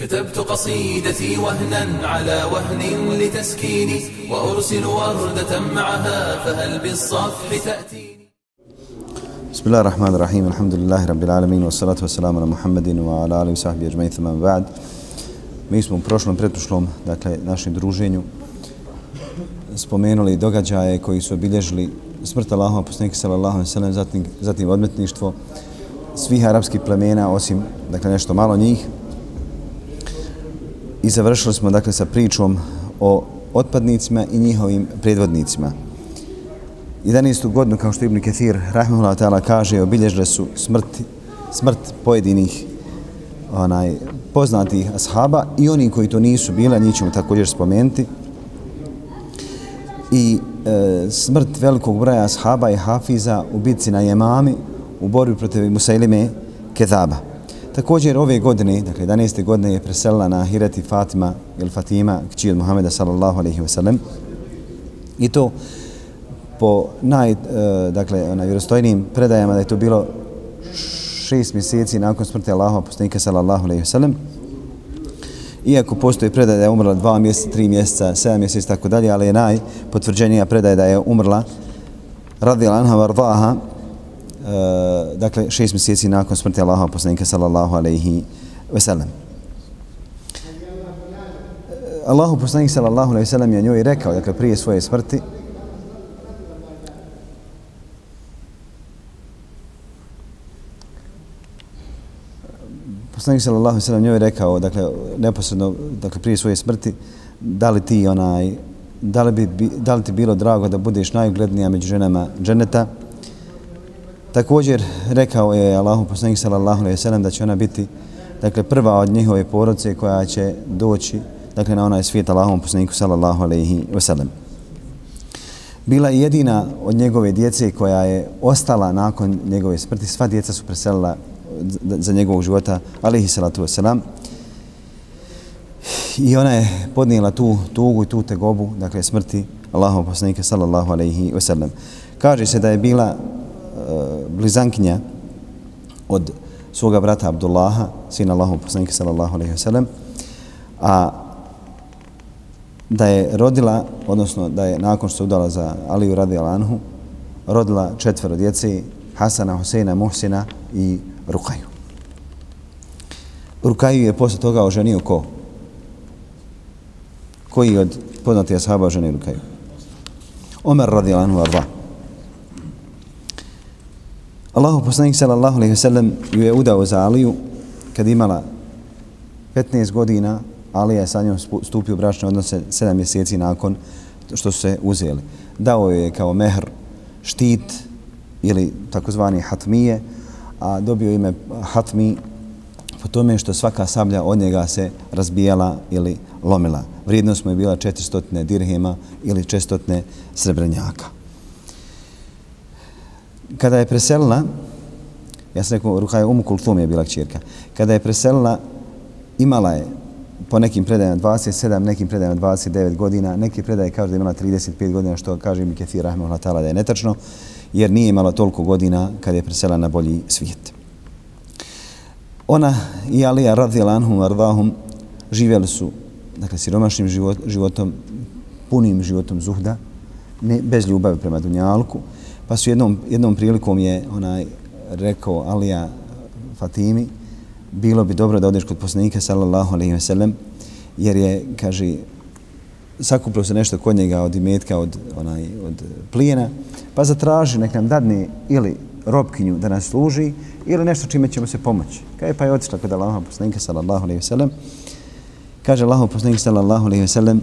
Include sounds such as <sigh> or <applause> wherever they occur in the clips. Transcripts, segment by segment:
كتبت قصيدتي وهنا على وهن لتسكيني وأرسل وردة معها فهل بالصفح تأتيني بسم الله الرحمن الرحيم الحمد لله رب العالمين والصلاة والسلام على محمد وعلى آله وصحبه أجمعين ثم بعد Mi smo u prošlom, pretprošlom, dakle, našem druženju spomenuli događaje koji su obilježili smrt Allahova poslanika sallallahu alejhi ve sellem zatim zatim odmetništvo svih arapskih plemena osim dakle nešto malo njih i završili smo dakle sa pričom o otpadnicima i njihovim predvodnicima. 11. godinu, kao što Ibn Kathir Rahimullah ta'ala kaže, obilježile su smrt, smrt pojedinih onaj, poznatih ashaba i oni koji to nisu bila, njih ćemo također spomenuti. I e, smrt velikog broja ashaba i hafiza u bitci na Jemami u borbi protiv Musailime Kedaba. Također ove godine, dakle 11. godine je preselila na Hirati Fatima ili Fatima, kći od Muhameda sallallahu alaihi wasallam. I to po naj, e, dakle, na vjerostojnim predajama da je to bilo šest mjeseci nakon smrti Allahova poslanika sallallahu alaihi wasallam. Iako postoji predaj da je umrla dva mjeseca, tri mjeseca, sedam mjeseca tako dalje, ali je najpotvrđenija predaj da je umrla radila anha vardaha, Eh, dakle šest mjeseci nakon smrti Allaha poslanika sallallahu alaihi wa. Eh, Allahu poslanik sallallahu alaihi ve sallam je njoj rekao, dakle prije svoje smrti, Poslanik sallallahu alejhi ve sellem njoj rekao, dakle neposredno, dakle prije svoje smrti, da li ti onaj da li, bi, da li ti bilo drago da budeš najuglednija među ženama dženeta? Također rekao je Allahu poslanik sallallahu alejhi ve sellem da će ona biti dakle prva od njihove porodice koja će doći dakle na onaj svijet Allahom poslaniku sallallahu alejhi ve sellem. Bila je jedina od njegove djece koja je ostala nakon njegove smrti. Sva djeca su preselila za njegovog života, alihi salatu wasalam. I ona je podnijela tu tugu i tu tegobu, dakle smrti Allahov poslanika sallallahu alaihi wasallam. Kaže se da je bila Eh, blizankinja od svoga brata Abdullaha, sina Allahov poslanika sallallahu alejhi ve sellem, a da je rodila, odnosno da je nakon što se udala za Aliju radi Alanhu, rodila četvero djece, Hasana, Huseina, Muhsina i Rukaju. Rukaju je posle toga oženio ko? Koji od poznatih ashaba oženio Rukaju? Omer radi Alanhu arba. Allahu poslanik sallallahu alaihi wasallam ju je udao za Aliju kad imala 15 godina Alija je sa njom stupio u bračne odnose 7 mjeseci nakon što su se uzeli. Dao je kao mehr štit ili takozvani hatmije, a dobio ime Hatmi po tome što svaka sablja od njega se razbijala ili lomila. Vrijednost mu je bila 400 dirhema ili 400 srebrnjaka. Kada je preselila, ja sam rekao, Ruhaja Umu Kulthum je bila čirka, kada je preselila, imala je po nekim predajama 27, nekim predajama 29 godina, neki predaje kažu da je imala 35 godina, što kaže mi Kefir Rahimahullah Latala da je netačno jer nije imala toliko godina kad je presela na bolji svijet. Ona i Alija radijala anhum ardahum živjeli su dakle, siromašnim život, životom, punim životom zuhda, ne, bez ljubavi prema Dunjalku, pa su jednom, jednom prilikom je onaj rekao Alija Fatimi, bilo bi dobro da odeš kod poslanika sallallahu alaihi ve sellem, jer je, kaže, sakupilo se nešto kod njega od imetka, od, onaj, od plijena, pa zatraži nek nam dadne ili robkinju da nas služi ili nešto čime ćemo se pomoći. Kaže pa je otišla kod Allaha poslanika sallallahu alaihi sellem. Kaže Allaha poslanika sallallahu alaihi sellem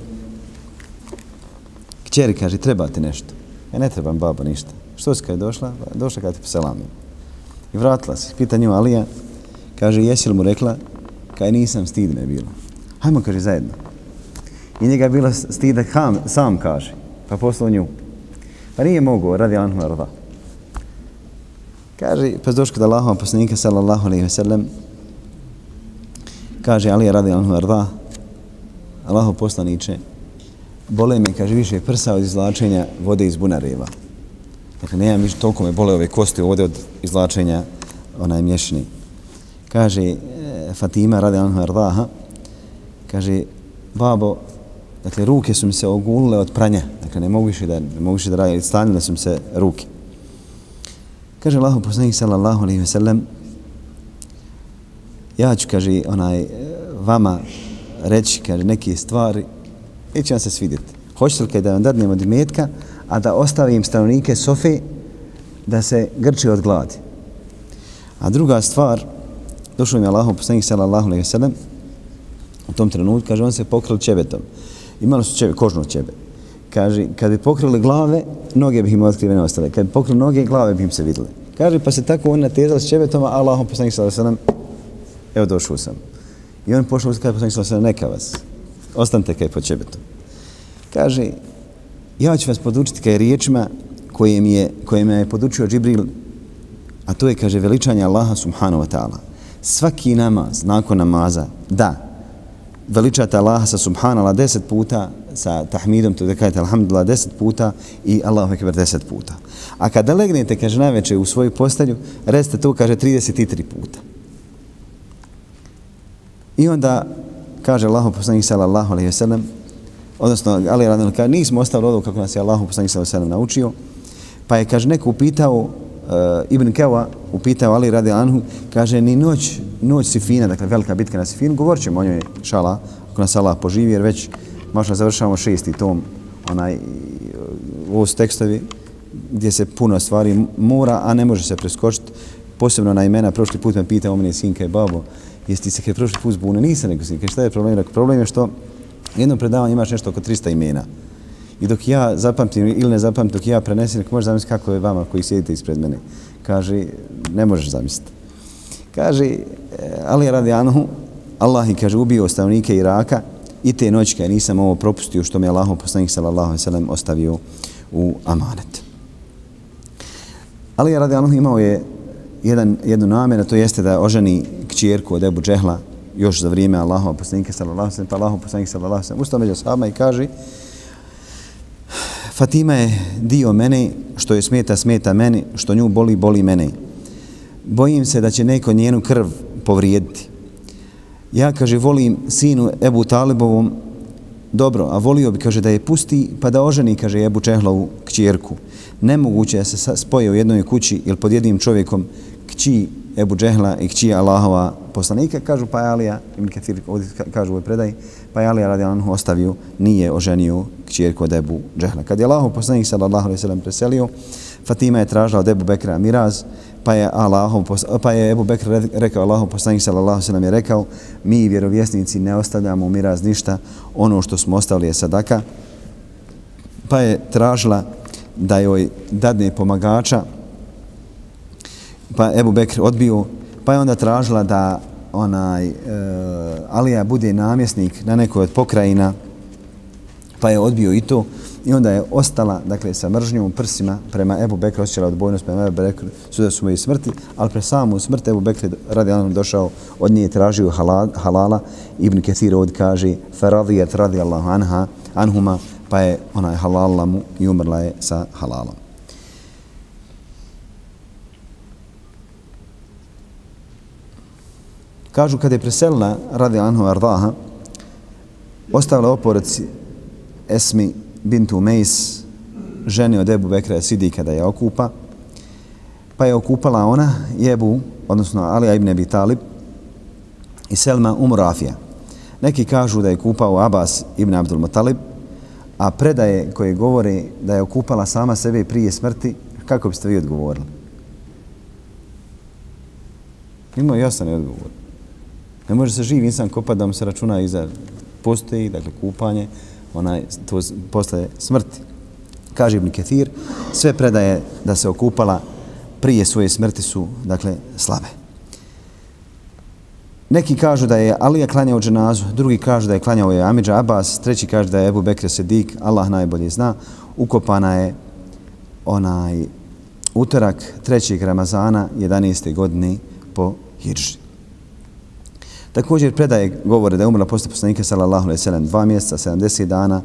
kćeri kaže treba ti nešto. Ja ne trebam babo ništa. Što si kad je došla? Došla kad ti poselamim. I vratila se. Pita nju Alija. Kaže jesi li mu rekla? Kaj nisam stidne bilo. Hajmo kaže zajedno. I njega je bila stida ham, sam kaže. Pa poslao nju. Pa nije mogo, radi Anhu Arda. Kaže, pa došli kod Allahova poslanika, sallallahu alaihi wa sallam, kaže, Ali radi Anhu Arda, Allahov poslaniče, bole me, kaže, više prsa od izlačenja vode iz bunareva. Dakle, nema više, toliko me bole ove kosti ovdje od izlačenja onaj mješni. Kaže, e, Fatima radi Anhu Ardaha, kaže, babo, dakle, ruke su mi se ogulile od pranja, dakle, ne mogu više da, ne mogu više da radi, stanile su mi se ruke. Kaže Allahu poslanik sallallahu alaihi ve sellem, ja ću, kaže, onaj, e, vama reći, kaže, neke stvari, neće vam se svidjeti. Hoćete li da vam dadnem od imetka, a da ostavim stanovnike Sofe da se grče od gladi. A druga stvar, došao mi je Allahom poslanik sallallahu alaihi sallam, u tom trenutku, kaže, on se pokrili čebetom. Imali su čebe, kožno čebe. Kaže, kad bi pokrili glave, noge bi im otkrivene ostale. Kad bi pokrili noge, glave bi im se vidjeli. Kaže, pa se tako on natezali s čebetom, a Allahom poslanik sallallahu alaihi sallam, evo došao sam. I on pošao, kaže, poslanik sallallahu alaihi sallam, neka vas, ostanite kaj po čebetom. Kaže, ja ću vas podučiti kaj riječima koje mi je, koje me je podučio Džibril, a to je, kaže, veličanje Allaha subhanahu wa ta'ala. Svaki namaz, nakon namaza, da, veličate Allaha sa subhanala deset puta, sa tahmidom, to da kažete alhamdulillah deset puta i Allahu ekber deset puta. A kada legnete, kaže, najveće u svoju postelju, recite to, kaže, 33 puta. I onda, kaže Allahu poslanik sallallahu alaihi wa sallam, odnosno Ali Radil kaže, nismo ostali ovo kako nas je Allah poslanik sallallahu alejhi naučio. Pa je kaže neko upitao uh, Ibn Kewa upitao Ali radi anhu, kaže ni noć, noć Sifina, dakle velika bitka na Sifinu, govorit ćemo o njoj, šala, ako nas Allah poživi, jer već možda završavamo šesti tom, onaj, uh, ovo su tekstovi gdje se puno stvari mora, a ne može se preskočiti. Posebno na imena, prošli put me pitao mene sinka i babo, jesi ti se kada prošli put zbune? Nisam nego sinka, šta je problem? Rekao, problem je što jedno predavanje imaš nešto oko 300 imena. I dok ja zapamtim ili ne zapamtim, dok ja prenesem, možeš zamisliti kako je vama koji sjedite ispred mene. Kaže, ne možeš zamisliti. Kaže, eh, Ali radi Anhu, Allah je, kaže, ubio stavnike Iraka i te noćke nisam ovo propustio što mi je Allah poslanik sallallahu sallam ostavio u amanet. Ali radi Anhu imao je jedan, jednu namjeru, to jeste da oženi kćerku od Ebu Džehla, još za vrijeme Allahova poslanika sallallahu alejhi ve sellem, pa Allahov poslanik sallallahu alejhi ve sellem među sahabama i kaže Fatima je dio mene, što je smeta, smeta meni, što nju boli, boli mene. Bojim se da će neko njenu krv povrijediti. Ja, kaže, volim sinu Ebu Talibovom dobro, a volio bi, kaže, da je pusti, pa da oženi, kaže, Ebu Čehlavu kćerku. Nemoguće je se spoje u jednoj kući ili pod jednim čovjekom kći Ebu Džehla i kći Allahova poslanika, kažu pa je Alija, Ibn Kathir ovdje kažu u ovoj predaji, pa je Alija radi Anhu ostavio, nije oženio kćerku od Ebu Džehla. Kad je Allahov poslanik sallallahu alaihi sallam preselio, Fatima je tražila od Ebu Bekra miraz, pa je, Allahov, pa je Ebu Bekra rekao, Allahov poslanik sallallahu alaihi sallam je rekao, mi vjerovjesnici ne ostavljamo u miraz ništa, ono što smo ostavili je sadaka, pa je tražila da joj dadne pomagača, pa Ebu Bekr odbio, pa je onda tražila da onaj e, Alija bude namjesnik na nekoj od pokrajina, pa je odbio i to i onda je ostala, dakle, sa mržnjom u prsima prema Ebu Bekru, osjećala odbojnost prema Ebu Bekru, suda su moji smrti, ali pre samu smrt Ebu Bekru radi onom došao, od nje tražio halala, halala Ibn Kathir od kaže, faradijat radi Allahu anha, anhuma, pa je onaj halala mu i umrla je sa halalom. Kažu kada je preselila radi Anhu Ardaha, ostavila oporec Esmi bintu Meis, ženi od Ebu Bekra Sidi kada je okupa, pa je okupala ona Jebu, odnosno Alija ibn Abi Talib i Selma Umrafija. Neki kažu da je kupao Abbas ibn Abdul Mutalib, a predaje koje govore da je okupala sama sebe prije smrti, kako biste vi odgovorili? Imao jasan odgovor. Ne može se živ insan kopati da mu se računa iza postoji, dakle kupanje, onaj, to posle smrti. Kaže Ibn Ketir, sve predaje da se okupala prije svoje smrti su, dakle, slabe. Neki kažu da je Alija klanjao dženazu, drugi kažu da je klanjao je Amidža Abbas, treći kažu da je Ebu Bekre Sedik, Allah najbolje zna, ukopana je onaj utorak trećeg Ramazana 11. godine po Hidži. Također predaje govore da je umrla posle poslanika sallallahu alejhi ve sellem 2 mjeseca, 70 dana,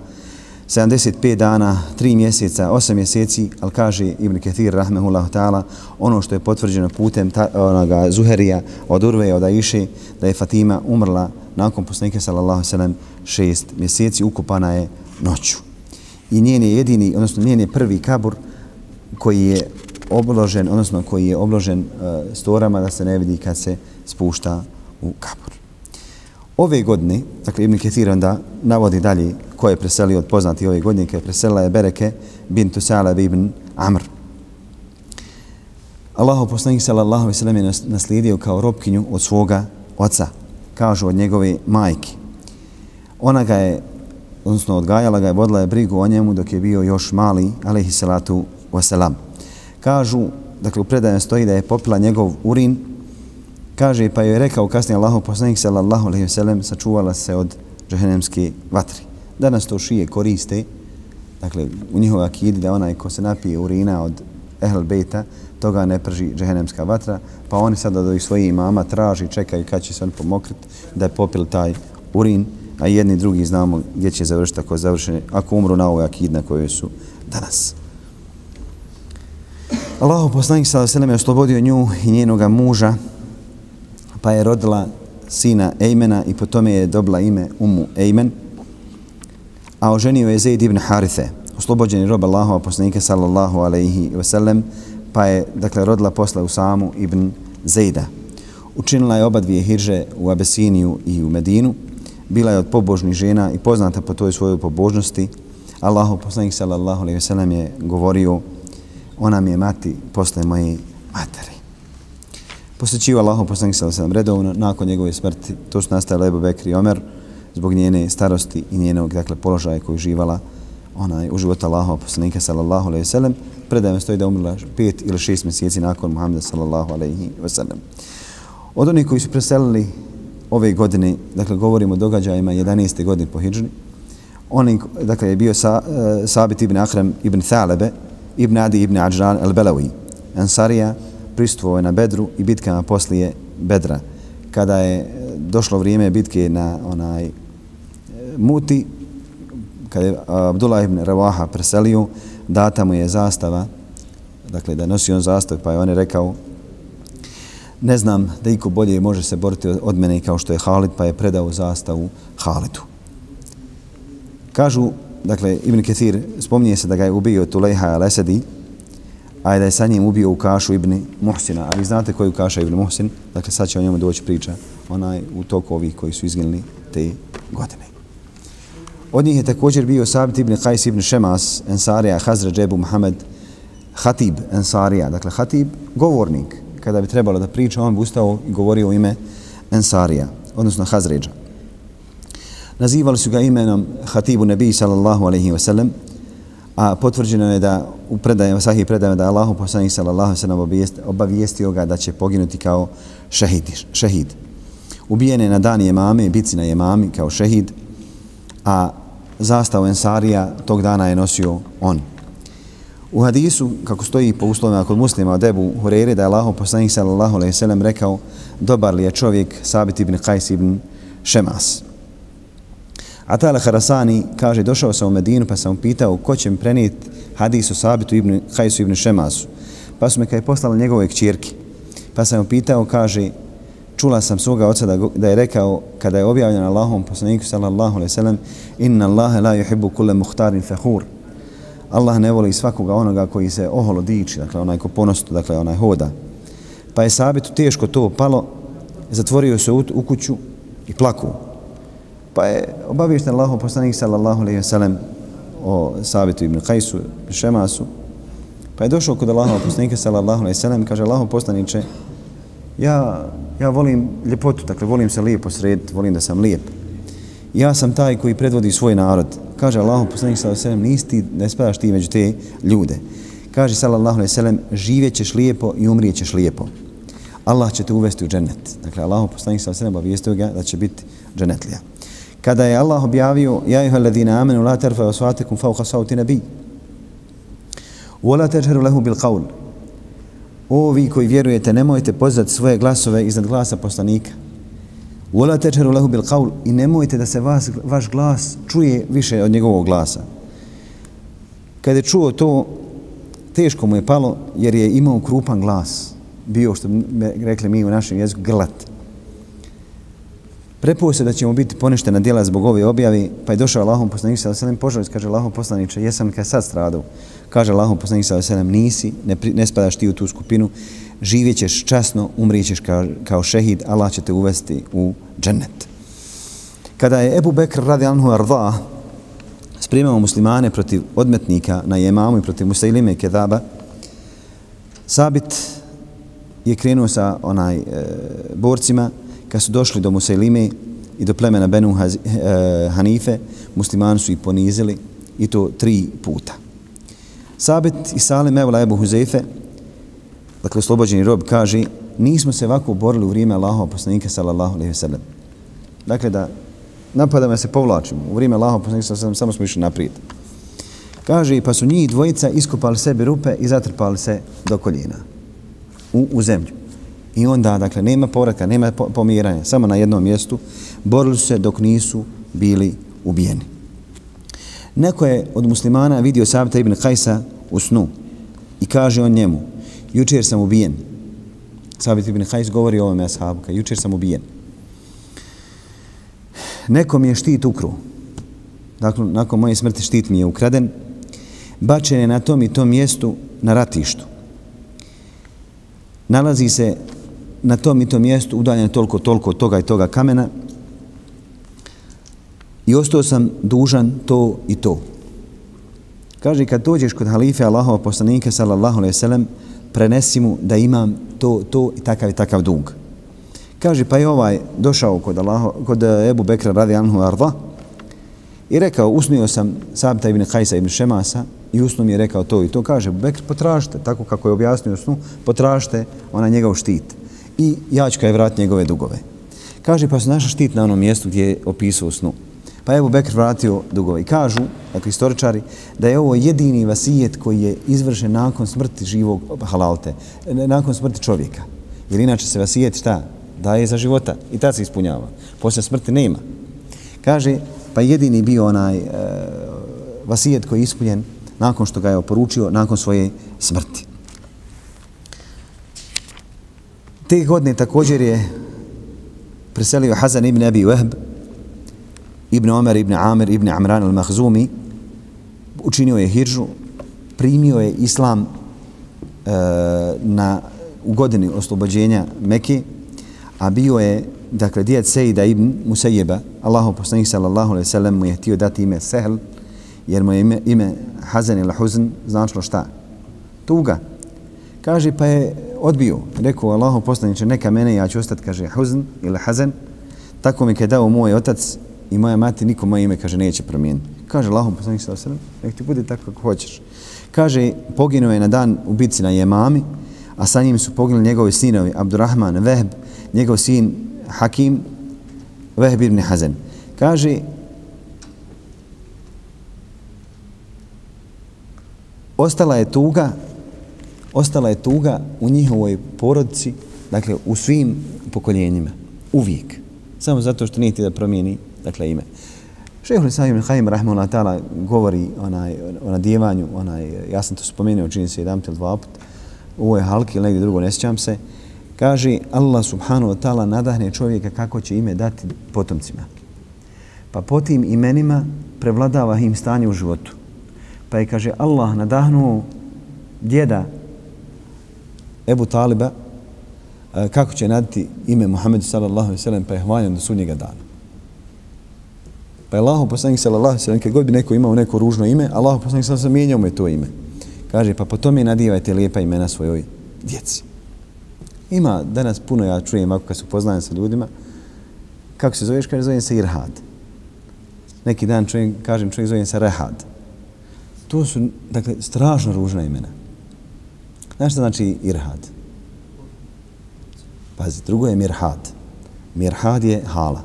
75 dana, 3 mjeseca, 8 mjeseci, al kaže Ibn Kathir, rahmehullahu ta'ala, ono što je potvrđeno putem ta, onoga Zuherija od Urve, od Aiše, da je Fatima umrla nakon poslanika sallallahu alejhi ve sellem 6 mjeseci, ukopana je noću. I njen je jedini, odnosno njen je prvi kabur koji je obložen, odnosno koji je obložen uh, storama da se ne vidi kad se spušta u kabur. Ove godine, dakle Ibn Kathir onda navodi dalje ko je preselio od poznati ove godine, kada je preselila je Bereke bintu Salab ibn Amr. Allahu poslanik sallallahu alejhi ve sellem je naslijedio kao robkinju od svoga oca, kažu od njegove majke. Ona ga je odnosno odgajala ga je, vodila je brigu o njemu dok je bio još mali, alejhi salatu vesselam. Kažu, dakle u predajem stoji da je popila njegov urin, kaže pa je rekao kasnije Allahov poslanik sallallahu alejhi ve sellem sačuvala se od džehennemske vatri. danas to šije koriste, dakle, u njihovoj akidi da onaj ko se napije urina od Ehl Bejta, toga ne prži džehennemska vatra, pa oni sada do svojih imama traži, čekaju kad će se on pomokriti da je popil taj urin, a jedni drugi znamo gdje će završiti ako završene, ako umru na ovoj akid na kojoj su danas. Allahu poslanik sallallahu alejhi ve sellem je oslobodio nju i njenoga muža, pa je rodila sina Ejmena i po tome je dobila ime Umu Ejmen, a oženio je Zaid ibn Harithe, oslobođeni rob Allahova poslanika sallallahu alaihi wasallam, pa je, dakle, rodila posle Usamu ibn Zaida. Učinila je oba dvije hirže u Abesiniju i u Medinu, bila je od pobožnih žena i poznata po toj svojoj pobožnosti. Allahov poslanik sallallahu alaihi wasallam je govorio, ona mi je mati posle moje matere. Posjećiva Allahu poslanik sallallahu alejhi redovno, nakon njegove smrti, to su nastale Ebu Bekri i Omer, zbog njene starosti i njenog dakle, položaja koju živala onaj, u životu Allahova poslanika sallallahu alaihi sellem. predajem stoji da umrla pet ili šest mjeseci nakon Muhammeda sallallahu alaihi wasallam. Od onih koji su preselili ove godine, dakle govorimo o događajima 11. godine po hidžri, oni, dakle, je bio sa, uh, Sabit ibn Ahrem ibn Thalebe, ibn Adi ibn Ajran al-Belawi, Ansarija, pristupovao je na Bedru i bitkama poslije Bedra. Kada je e, došlo vrijeme bitke na onaj e, muti, kada je e, Abdullah ibn Ravaha preselio, data mu je zastava, dakle da nosi on zastav, pa je on je rekao, ne znam da iko bolje može se boriti od mene kao što je Halid, pa je predao zastavu Halidu. Kažu, dakle, Ibn Ketir spominje se da ga je ubio Tulejha al-Esedi, a da je sa njim ubio u kašu Ibn Muhsina. A vi znate koju kaša Ibn Muhsin? Dakle, sad će o njemu doći priča. Onaj u toku ovih koji su izginuli te godine. Od njih je također bio Sabit ibn Qajs ibn Šemas, Ensarija, Hazra Džebu Muhammed, Hatib Ensarija, dakle Hatib, govornik. Kada bi trebalo da priča, on bi ustao i govorio u ime Ensarija, odnosno Hazređa. Nazivali su ga imenom Hatibu Nebi sallallahu alaihi wa sallam, a potvrđeno je da u predajama, sahih predajama da Allahu poslanik sallallahu alejhi ve sallam obavijestio ga da će poginuti kao šehid. šehid. Ubijen je na dan jemame, bici na jemami kao šehid, a zastavu Ensarija tog dana je nosio on. U hadisu, kako stoji po uslovima kod muslima od Ebu Hureyre, da je Allah poslanik sallallahu alaihi sallam rekao dobar li je čovjek Sabit ibn Qajs ibn Šemas. Atala Harasani kaže, došao sam u Medinu pa sam pitao ko će mi prenijeti o Sabitu ibn Hajsu ibn Šemasu. Pa su me kaj poslali njegove kćirke. Pa sam pitao, kaže, čula sam svoga oca da, da je rekao kada je objavljen Allahom poslaniku sallallahu alaihi sallam inna Allahe la yuhibbu kulle muhtarin fakhur Allah ne voli svakoga onoga koji se oholo diči, dakle onaj ko ponosto, dakle onaj hoda. Pa je sabitu teško to palo, zatvorio se u, u kuću i plakao. Pa je obavješten Allahov poslanik sallallahu alaihi sellem o sabitu ibn Kajsu, Šemasu. Pa je došao kod Allahov poslanika sallallahu alaihi ve i kaže Allahov poslanice ja ja volim ljepotu, dakle volim se lijepo srediti, volim da sam lijep. Ja sam taj koji predvodi svoj narod. Kaže Allahov poslanik sallallahu alejhi ve sellem, nisi ne spadaš ti među te ljude. Kaže sallallahu alejhi ve sellem, živećeš lijepo i umrijećeš lijepo. Allah će te uvesti u džennet. Dakle Allah poslanik sallallahu alejhi ve sellem obavijestio ga da će biti džennetlija. Kada je Allah objavio ja ayyuhalladhina amanu la tarfa aswatakum fawqa sawti nabi wala tajharu lahu bil qawl O vi koji vjerujete, nemojte pozvati svoje glasove iznad glasa poslanika. wala tajharu lahu bil qaul i nemojte da se vas, vaš glas čuje više od njegovog glasa. Kada je čuo to, teško mu je palo jer je imao krupan glas. Bio, što bi rekli mi u našem jeziku, grlat. Prepuo se da ćemo biti poništena djela zbog ove objavi, pa je došao Allahom poslanik sa oselem, požalic, kaže Allahom poslaniče, jesam kad sad stradao. Kaže Allahom poslanik sa oselem, nisi, ne, ne spadaš ti u tu skupinu, živjet ćeš časno, umrijećeš kao, kao šehid, Allah će te uvesti u džennet. Kada je Ebu Bekr radi anhu arda spremao muslimane protiv odmetnika na jemamu i protiv Musailime Kedaba, Sabit je krenuo sa onaj e, borcima, kad su došli do Musailime i do plemena Benu eh, Hanife, muslimani su ih ponizili i to tri puta. Sabit i Salim Evla Ebu Huzeife, dakle oslobođeni rob, kaže nismo se ovako borili u vrijeme Allahova poslanika sallallahu alaihi sallam. Dakle, da napadamo se povlačimo. U vrijeme Allahova poslanika sallallahu alaihi samo smo išli naprijed. Kaže, pa su njih dvojica iskopali sebi rupe i zatrpali se do koljena u, u zemlju. I onda, dakle, nema povratka, nema pomiranja, samo na jednom mjestu, borili su se dok nisu bili ubijeni. Neko je od muslimana vidio Sabita ibn Kajsa u snu i kaže on njemu, jučer sam ubijen. Sabit ibn Kajs govori o ovome ashabu, ka jučer sam ubijen. Neko mi je štit ukru. Dakle, nakon moje smrti štit mi je ukraden. Bačen je na tom i tom mjestu na ratištu. Nalazi se na tom i tom mjestu udaljen toliko, toliko toga i toga kamena i ostao sam dužan to i to. Kaže, kad dođeš kod halife Allahova poslanika, sallallahu alaihi sallam, prenesi mu da imam to, to i takav i takav dug. Kaže, pa je ovaj došao kod, Allaho, kod eh, Ebu Bekra radi Anhu Arda i rekao, usnio sam Sabita ibn Kajsa ibn Šemasa i usnu mi je rekao to i to. Kaže, Bekr, potražite, tako kako je objasnio snu, potražite ona njegov štit i ja ću kaj njegove dugove. Kaže, pa su naša štit na onom mjestu gdje je opisao snu. Pa je Ebu Bekr vratio dugove. I kažu, dakle, istoričari, da je ovo jedini vasijet koji je izvršen nakon smrti živog halalte, nakon smrti čovjeka. Jer inače se vasijet šta? Daje za života i tad se ispunjava. Poslije smrti nema. Kaže, pa jedini bio onaj e, vasijet koji je ispunjen nakon što ga je oporučio, nakon svoje smrti. Te godine također je preselio Hazan ibn Abi Wahb, ibn Omer, ibn Amir, ibn Amran al-Mahzumi, učinio je hiržu, primio je islam e, na, u godini oslobođenja Mekke, a bio je, dakle, djed Sejda ibn Musejeba, Allahu poslanih sallallahu alaihi sallam mu je htio dati ime Sehl, jer mu je ime, ime Hazan ili Huzn značilo šta? Tuga. Kaže, pa je odbio. Rekao, Allahu poslaniče, neka mene, ja ću ostati, kaže, Huzn ili Hazan. Tako mi je dao moj otac i moja mati, niko moje ime, kaže, neće promijeniti. Kaže, Allahu poslaniče, sallallahu alaihi nek ti bude tako kako hoćeš. Kaže, poginuo je na dan u bitci na Jemami, a sa njim su poginuli njegovi sinovi, Abdurrahman, Vehb, njegov sin Hakim, Vehb ibn Hazan. Kaže, ostala je tuga ostala je tuga u njihovoj porodici dakle u svim pokoljenjima. Uvijek. Samo zato što nije da promijeni dakle ime. Šehol Islam ibn Haim Rahmanullah ta'ala govori onaj, o nadijevanju, onaj, ja sam to spomenuo čini se jedan ili dva put u ovoj halki ili negdje drugo ne sjećam se kaže Allah subhanahu wa ta'ala nadahne čovjeka kako će ime dati potomcima. Pa po tim imenima prevladava im stanje u životu. Pa je, kaže, Allah nadahnuo djeda Ebu Taliba e, kako će naditi ime Muhammedu sallallahu alaihi sallam pa je hvaljen do sudnjega dana. Pa je Allah poslanik sallallahu alaihi sallam kad god bi neko imao neko ružno ime, Allahu poslanik sallallahu alaihi sallam mu je to ime. Kaže, pa po tome nadivajte lijepa imena svojoj djeci. Ima danas puno, ja čujem ako kad se poznajem sa ljudima, kako se zoveš, kaže, zovem se Irhad. Neki dan čujem, kažem, čovjek zovem se Rehad to su, dakle, strašno ružna imena. Znaš što znači irhad? Pazi, drugo je mirhad. Mirhad je hala.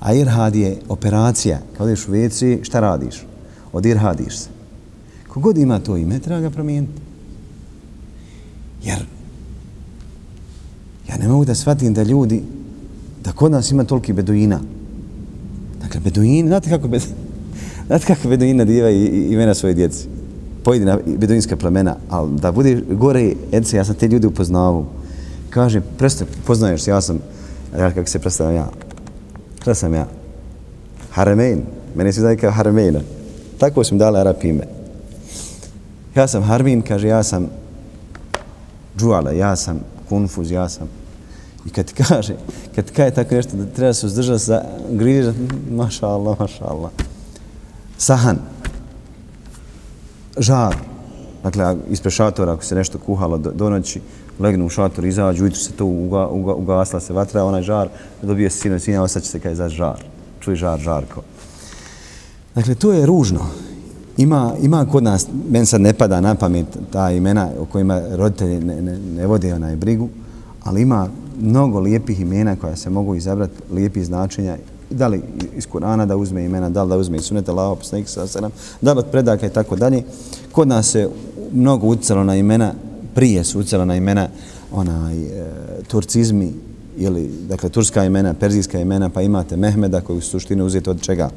A irhad je operacija. Kad odeš u WC, šta radiš? Odirhadiš se. Kogod ima to ime, treba ga promijeniti. Jer ja ne mogu da shvatim da ljudi, da kod nas ima toliki beduina. Dakle, beduini, znate kako beduini? <laughs> Znate kako Beduina diva i, i imena svoje djeci? Pojedina beduinska plemena, ali da bude gore, Edice, ja sam te ljude upoznavu. Kaže, presto, poznaješ se, ja sam, ja kako se predstavljam ja, šta sam ja? Haramein, mene se zove kao Harameina. Tako su mi dali Arap ime. Ja sam Harmin, kaže, ja sam Džuala, ja sam Kunfuz, ja sam I kad kaže, kad kaže tako nešto da treba se uzdržati za griža, maša Allah, maša Allah. Sahan. Žar. Dakle, ispred šatora, ako se nešto kuhalo do, do noći, legnu u šator, izađu, ujutru se to uga, uga, ugasla se vatra, onaj žar, dobije se sinoć, sinja, osjeća se kaj za žar. Čuj žar, žarko. Dakle, to je ružno. Ima, ima kod nas, men sad ne pada na pamet ta imena o kojima roditelji ne, ne, ne vode onaj brigu, ali ima mnogo lijepih imena koja se mogu izabrati, lijepih značenja, da li iz Kurana da uzme imena, da li da uzme iz Suneta, Laho, poslanika sa sedam, da li od predaka i tako dalje. Kod nas se mnogo ucalo na imena, prije su ucalo na imena onaj, e, turcizmi, ili, dakle, turska imena, perzijska imena, pa imate Mehmeda koji u suštini uzeti od čega?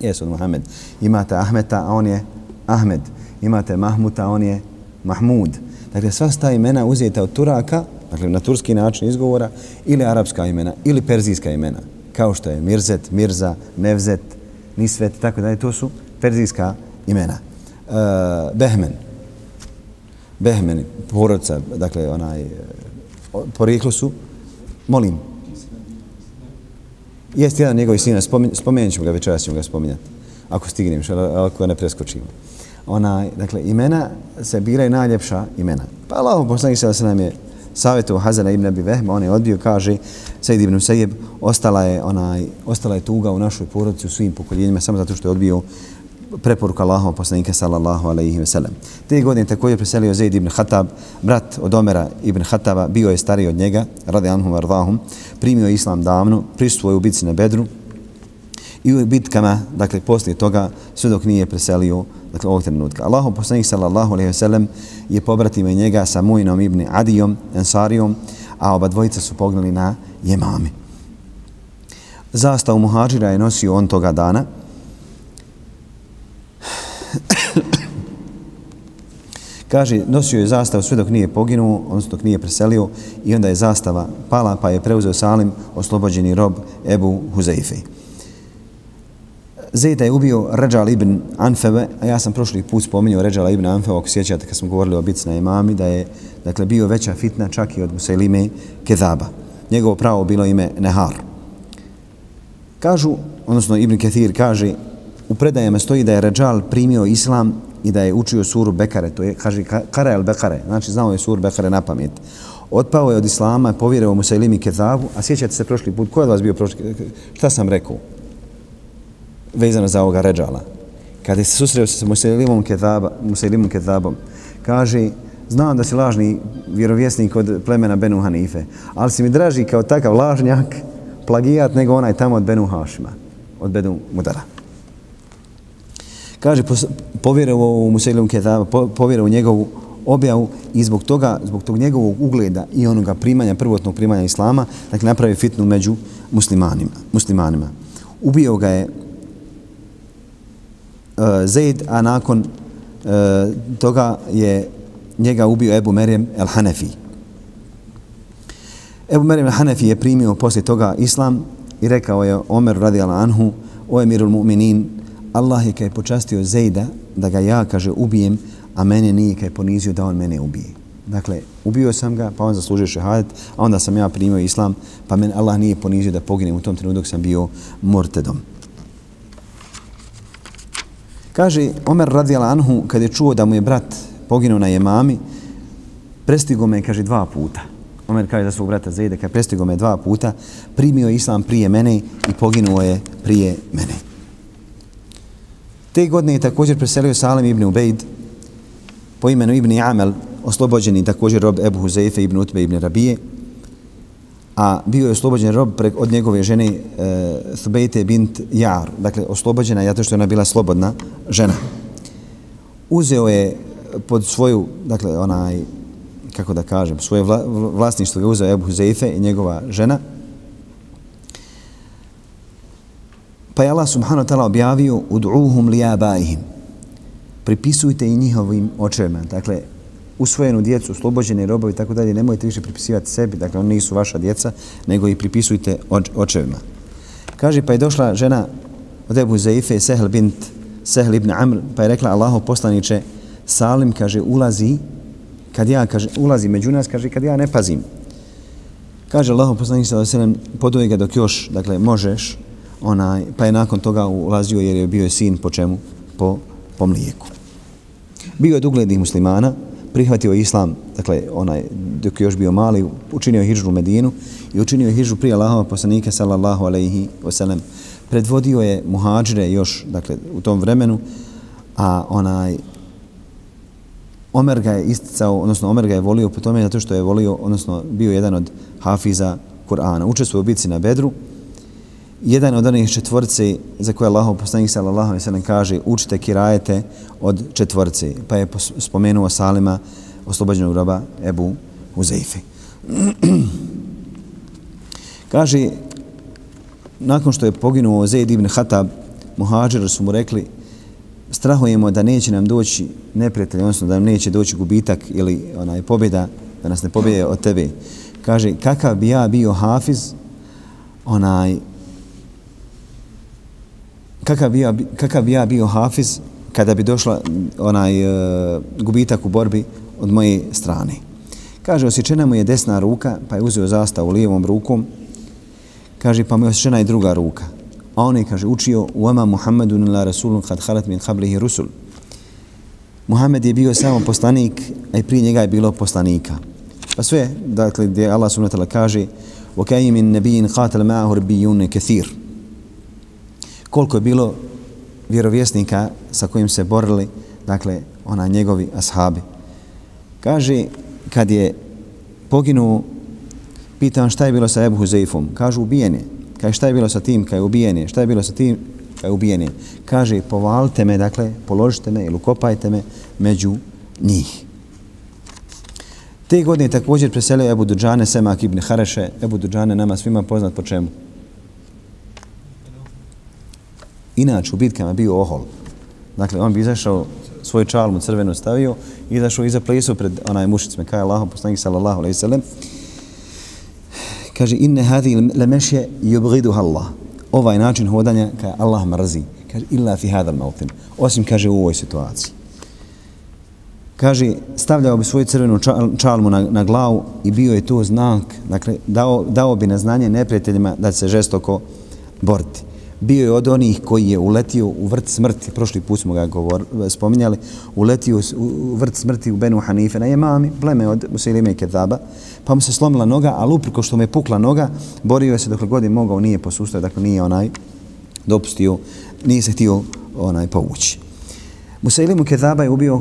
Jesu od Mohamed. Imate Ahmeta, a on je Ahmed. Imate Mahmuta, a on je Mahmud. Dakle, sva sta imena uzeta od Turaka, dakle na turski način izgovora, ili arapska imena, ili perzijska imena, kao što je Mirzet, Mirza, Nevzet, Nisvet, tako da je to su perzijska imena. E, Behmen, Behmen, porodca, dakle, onaj, e, porijeklo su, molim, Jeste jedan njegovi sina, spomenut ćemo ga večeras, ćemo ga spominjati, ako stignem, ako ne preskočimo. Ona, dakle, imena se biraju najljepša imena. Pa Allah, poslanik se da se nam je savjetu Hazana ibn Abi Vehma, on je odbio, kaže, Sejid ibn Sejib, ostala je, onaj, ostala je tuga u našoj porodici, u svim pokoljenjima, samo zato što je odbio preporuka Allahova poslanika sallallahu alaihi ve sellem. Te godine također preselio Zaid ibn Khattab, brat od Omera ibn Khattaba, bio je stariji od njega, radi anhum vardahum, primio islam davno, pristuo u bitci na Bedru i u bitkama, dakle, poslije toga, sve dok nije preselio dakle ovog trenutka. Allahu poslanik sallallahu alejhi ve sellem je pobratio njega sa Muinom ibn Adijom, Ensarijom, a oba dvojica su pognali na Jemami. Zastavu muhađira je nosio on toga dana. Kaže, nosio je zastavu sve dok nije poginuo, odnosno dok nije preselio i onda je zastava pala pa je preuzeo Salim oslobođeni rob Ebu Huzeife. Zejda je ubio Ređal ibn Anfeve, a ja sam prošli put spominjao Ređala ibn Anfeve, ako sjećate kad smo govorili o bitci na imami, da je dakle, bio veća fitna čak i od Musailime Kedaba. Njegovo pravo bilo ime Nehar. Kažu, odnosno Ibn Kethir kaže, u predajama stoji da je Ređal primio islam i da je učio suru Bekare, to je, kaže, Kare al Bekare, znači znao je suru Bekare na pamet. Otpao je od islama, povjerovao Musailimi Kedabu, a sjećate se prošli put, ko je od vas bio prošli, šta sam rekao? Vezano za ovoga ređala. Kada se susreo sa Muselimom Kedaba, Muselimom Kedabom, kaže, znam da si lažni vjerovjesnik od plemena Benu Hanife, ali si mi draži kao takav lažnjak, plagijat, nego onaj tamo od Benu Hašima, od Benu Mudara. Kaže, povjerovao u Musailimom Kedaba, povjerovao u njegovu objavu i zbog toga, zbog tog njegovog ugleda i onoga primanja, prvotnog primanja Islama, dakle, napravi fitnu među muslimanima. muslimanima. Ubio ga je E, Zaid, a nakon e, toga je njega ubio Ebu Merijem el Hanefi. Ebu Merijem el Hanefi je primio poslije toga islam i rekao je Omer radijala anhu, o emirul mu'minin, Allah je kaj počastio Zejda da ga ja, kaže, ubijem, a mene nije kaj ponizio da on mene ubije. Dakle, ubio sam ga, pa on zaslužio šehadet, a onda sam ja primio islam, pa men Allah nije ponizio da poginem u tom trenutku dok sam bio mortedom. Kaže Omer radijala Anhu, kad je čuo da mu je brat poginuo na jemami, prestigo me, kaže, dva puta. Omer kaže za svog brata Zejde, kaže, prestigo me dva puta, primio islam prije mene i poginuo je prije mene. Te godine je također preselio Salim ibn Ubejd, po imenu ibn Amel, oslobođeni također rob Ebu Huzeife ibn Utbe ibn Rabije, a bio je oslobođen rob od njegove žene e, Thubejte bint Jar, dakle oslobođena zato što je ona bila slobodna žena. Uzeo je pod svoju, dakle onaj, kako da kažem, svoje vla, vlasništvo je uzeo Ebu Huzeife i njegova žena. Pa je Allah subhanahu wa ta'ala objavio ud'uhum li abaihim. pripisujte i njihovim očevima. Dakle, usvojenu djecu, oslobođene robovi i tako dalje, nemojte više pripisivati sebi, dakle, oni nisu vaša djeca, nego i pripisujte očevima. Kaže, pa je došla žena od Ebu Zaife, Sehl bint Sehl ibn Amr, pa je rekla Allaho poslaniče, Salim, kaže, ulazi, kad ja, kaže, ulazi među nas, kaže, kad ja ne pazim. Kaže Allaho poslaniče, sallallahu alejhi poduje ga dok još, dakle, možeš, onaj, pa je nakon toga ulazio jer je bio sin po čemu? Po, po mlijeku. Bio je od uglednih muslimana, prihvatio islam, dakle, onaj, dok je još bio mali, učinio je hijžu u Medinu i učinio je hijžu prije Allahova poslanika, sallallahu alaihi sellem. Predvodio je muhađire još, dakle, u tom vremenu, a onaj, Omer ga je isticao, odnosno Omer ga je volio po tome zato što je volio, odnosno bio jedan od hafiza Kur'ana. Učestvovao u bitci na Bedru, jedan od onih četvorci za koje Allah poslanik sallallahu alejhi ve sellem kaže učite kirajete od četvorci, pa je spomenuo Salima oslobođenog roba Ebu Uzeife <clears throat> kaže nakon što je poginuo Zaid ibn Hatab muhadžir su mu rekli strahujemo da neće nam doći neprijatelj odnosno da nam neće doći gubitak ili onaj pobjeda da nas ne pobije od tebe. Kaže kakav bi ja bio hafiz onaj kakav bi, ja, kakav bi ja bio hafiz kada bi došla onaj uh, gubitak u borbi od moje strane. Kaže, osjećena mu je desna ruka, pa je uzeo zastavu lijevom rukom. Kaže, pa mu je osjećena i druga ruka. A on je, kaže, učio Uama Muhammedu nila Rasulun kad halat min hablihi Rusul. Muhammed je bio samo poslanik, a i prije njega je bilo poslanika. Pa sve, dakle, gdje Allah subhanahu kaže وَكَيِّ مِن نَبِيٍ قَاتَلَ مَعَهُ رَبِّيُّنَ كَثِيرٌ Koliko je bilo vjerovjesnika sa kojim se borili, dakle, ona njegovi ashabi. Kaže, kad je poginuo, pitan šta je bilo sa Ebu Huzeifom. Kažu, ubijen je. Kaže, šta je bilo sa tim, kaj je ubijen je. Šta je bilo sa tim, kaj je ubijen je. Kaže, povalite me, dakle, položite me ili ukopajte me među njih. Te godine također preselio Ebu Duđane, Semak ibn Hareše. Ebu Duđane nama svima poznat po čemu? Inače u bitkama bio ohol. Dakle, on bi izašao svoj čalmu crvenu stavio i izašao iza plesu pred onaj mušicme, kaj Allahom, poslanik sallallahu alaihi sallam. Kaže, inne hadi lemešje yubgiduha Allah. Ovaj način hodanja, kaj Allah mrzi. Kaže, illa fi hadal mautin. Osim, kaže, u ovoj situaciji. Kaže, stavljao bi svoju crvenu čalmu na, na glavu i bio je to znak, dakle, dao, dao bi na znanje neprijateljima da se žestoko boriti bio je od onih koji je uletio u vrt smrti, prošli put smo ga govor, spominjali, uletio u vrt smrti u Benu Hanife na jemami, pleme od Musilime i Kedaba, pa mu se slomila noga, ali upriko što mu je pukla noga, borio je se dok god je mogao, nije posustao, dakle nije onaj dopustio, nije se htio onaj povući. Musilimu Kedaba je ubio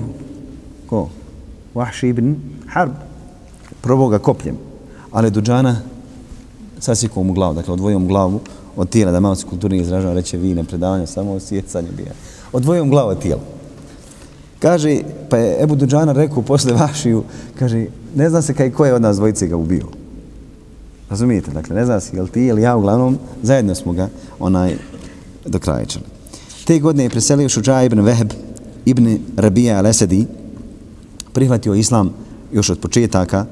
ko? Wahshi ibn Harb, probao ga kopljem, ali Duđana sasikom u glavu, dakle odvojio mu glavu, od tijela, da malo se kulturni izražava, reće vi na predavanju, samo osjecanje bija. Odvojom glavu od tijela. Kaže, pa je Ebu Duđana rekao posle vašiju, kaže, ne zna se kaj ko je od nas dvojice ga ubio. Razumijete? Dakle, ne zna se, jel ti ili ja, uglavnom, zajedno smo ga onaj do kraja čeli. Te godine je preselio Šuđa ibn Veheb ibn Rabija al-Esedi, prihvatio islam još od početaka,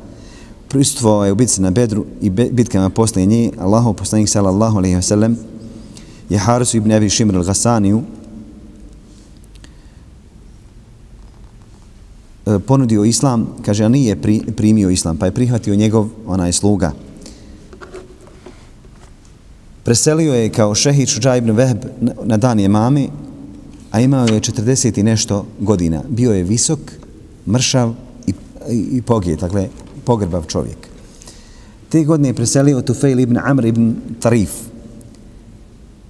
prisustvovao je u bitci na Bedru i bitkama posle nje, Allahov poslanik sallallahu alejhi ve sellem je Harisu ibn Abi Shimr al-Ghasaniju e, ponudio islam, kaže, a nije pri, primio islam, pa je prihvatio njegov onaj sluga. Preselio je kao šehid Šuđa ibn Vehb na dan je mami, a imao je 40 i nešto godina. Bio je visok, mršav i, i, i pogije, dakle, pogrbav čovjek. Te godine je preselio Tufail ibn Amr ibn Tarif,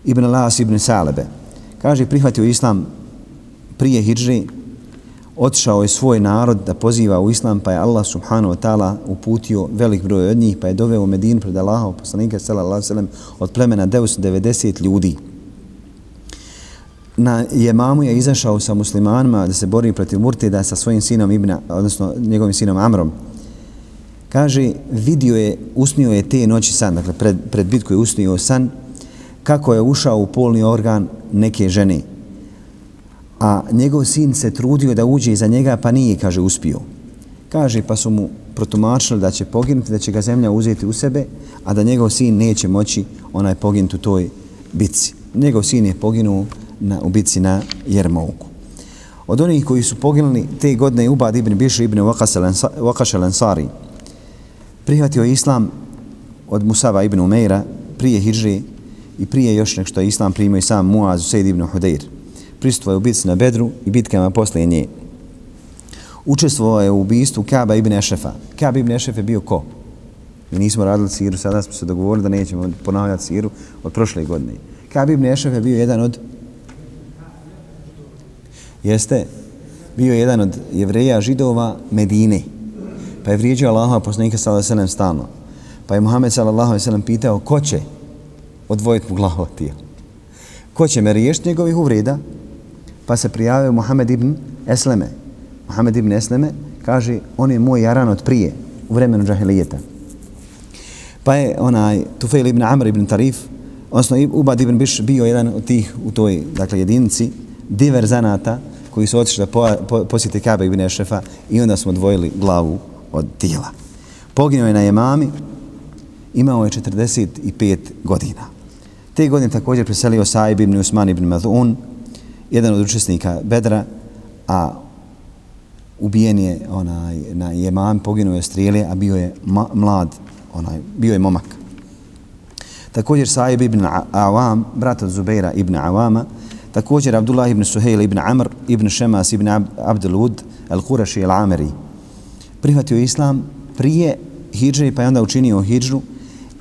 ibn Las ibn Salebe. Kaže, prihvatio islam prije hijđri, otišao je svoj narod da poziva u islam, pa je Allah subhanahu wa ta'ala uputio velik broj od njih, pa je doveo u Medinu pred Allahom, poslanika sallallahu sallam, od plemena 90 ljudi. Na jemamu je izašao sa muslimanima da se bori protiv Murtida sa svojim sinom Ibna, odnosno njegovim sinom Amrom. Kaže, vidio je, usnio je te noći san, dakle pred, pred bitku je usnio san, kako je ušao u polni organ neke žene. a njegov sin se trudio da uđe iza njega, pa nije, kaže, uspio. Kaže, pa su mu protumačili da će poginuti, da će ga zemlja uzeti u sebe, a da njegov sin neće moći onaj poginuti u toj bitci. Njegov sin je poginuo na, u bitci na Jermovku. Od onih koji su poginuli te godine Ubad ibn Bišr ibn Waqash al-Ansari prihvatio islam od Musava ibn Umeira prije Hidžri i prije još nek što je islam primio i sam Muaz Usaid ibn Hudeir. Prisutvo je u bitci na Bedru i bitkama poslije nje. Učestvovao je u ubistvu Kaba ibn Ešefa. Kaba ibn Ešef je bio ko? Mi nismo radili siru, sada smo se dogovorili da nećemo ponavljati siru od prošle godine. Kaaba ibn Ešef je bio jedan od jeste bio jedan od jevreja židova Medine. Pa je vrijeđao Allaha poslanika sallallahu alejhi ve sellem stalno. Pa je Muhammed sallallahu alejhi ve sellem pitao ko će odvojiti mu glavu od tijela. Ko će me riješiti njegovih uvreda? Pa se prijavio Muhammed ibn Esleme. Muhammed ibn Esleme kaže, on je moj jaran od prije, u vremenu džahilijeta. Pa je onaj Tufail ibn Amr ibn Tarif, odnosno Ubad ibn Biš bio jedan od tih u toj dakle, jedinici diverzanata koji su otišli da po, po, posjeti Kabe ibn Ešefa i onda smo odvojili glavu od tijela. Poginuo je na jemami, imao je 45 godina. Te godine također preselio Saib ibn Usman ibn Madhun, jedan od učesnika Bedra, a ubijen je onaj, na jemam, poginuo je strijele, a bio je ma, mlad, onaj, bio je momak. Također Saib ibn Awam, brat od Zubeira ibn Awama, također Abdullah ibn Suhejl ibn Amr ibn Šemas ibn Abdul Ud al-Kurashi al-Ameri. Prihvatio islam prije hijđe, pa je onda učinio hijđu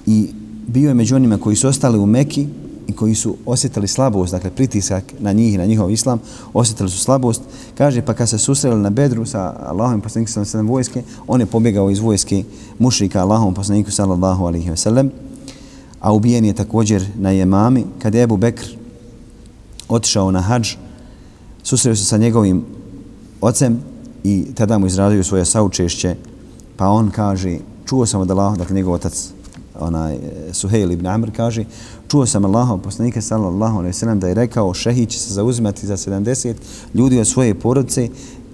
i bio je među onima koji su ostali u Meki i koji su osjetili slabost, dakle pritisak na njih i na njihov islam, osjetili su slabost. Kaže, pa kad se susreli na Bedru sa Allahom poslanikom sallallahu alaihi vojske, on je pobjegao iz vojske mušrika Allahom poslaniku sallallahu alaihi wasallam, a ubijen je također na Jemami, kad je Ebu Bekr otišao na hađ, susreo se sa njegovim ocem i tada mu izrazuju svoje saučešće, pa on kaže, čuo sam od Allaha, dakle njegov otac, onaj e, Suhejl ibn Amr kaže, čuo sam Allaha poslanika sallallahu alejhi ve sellem da je rekao šehid će se zauzimati za 70 ljudi od svoje porodice,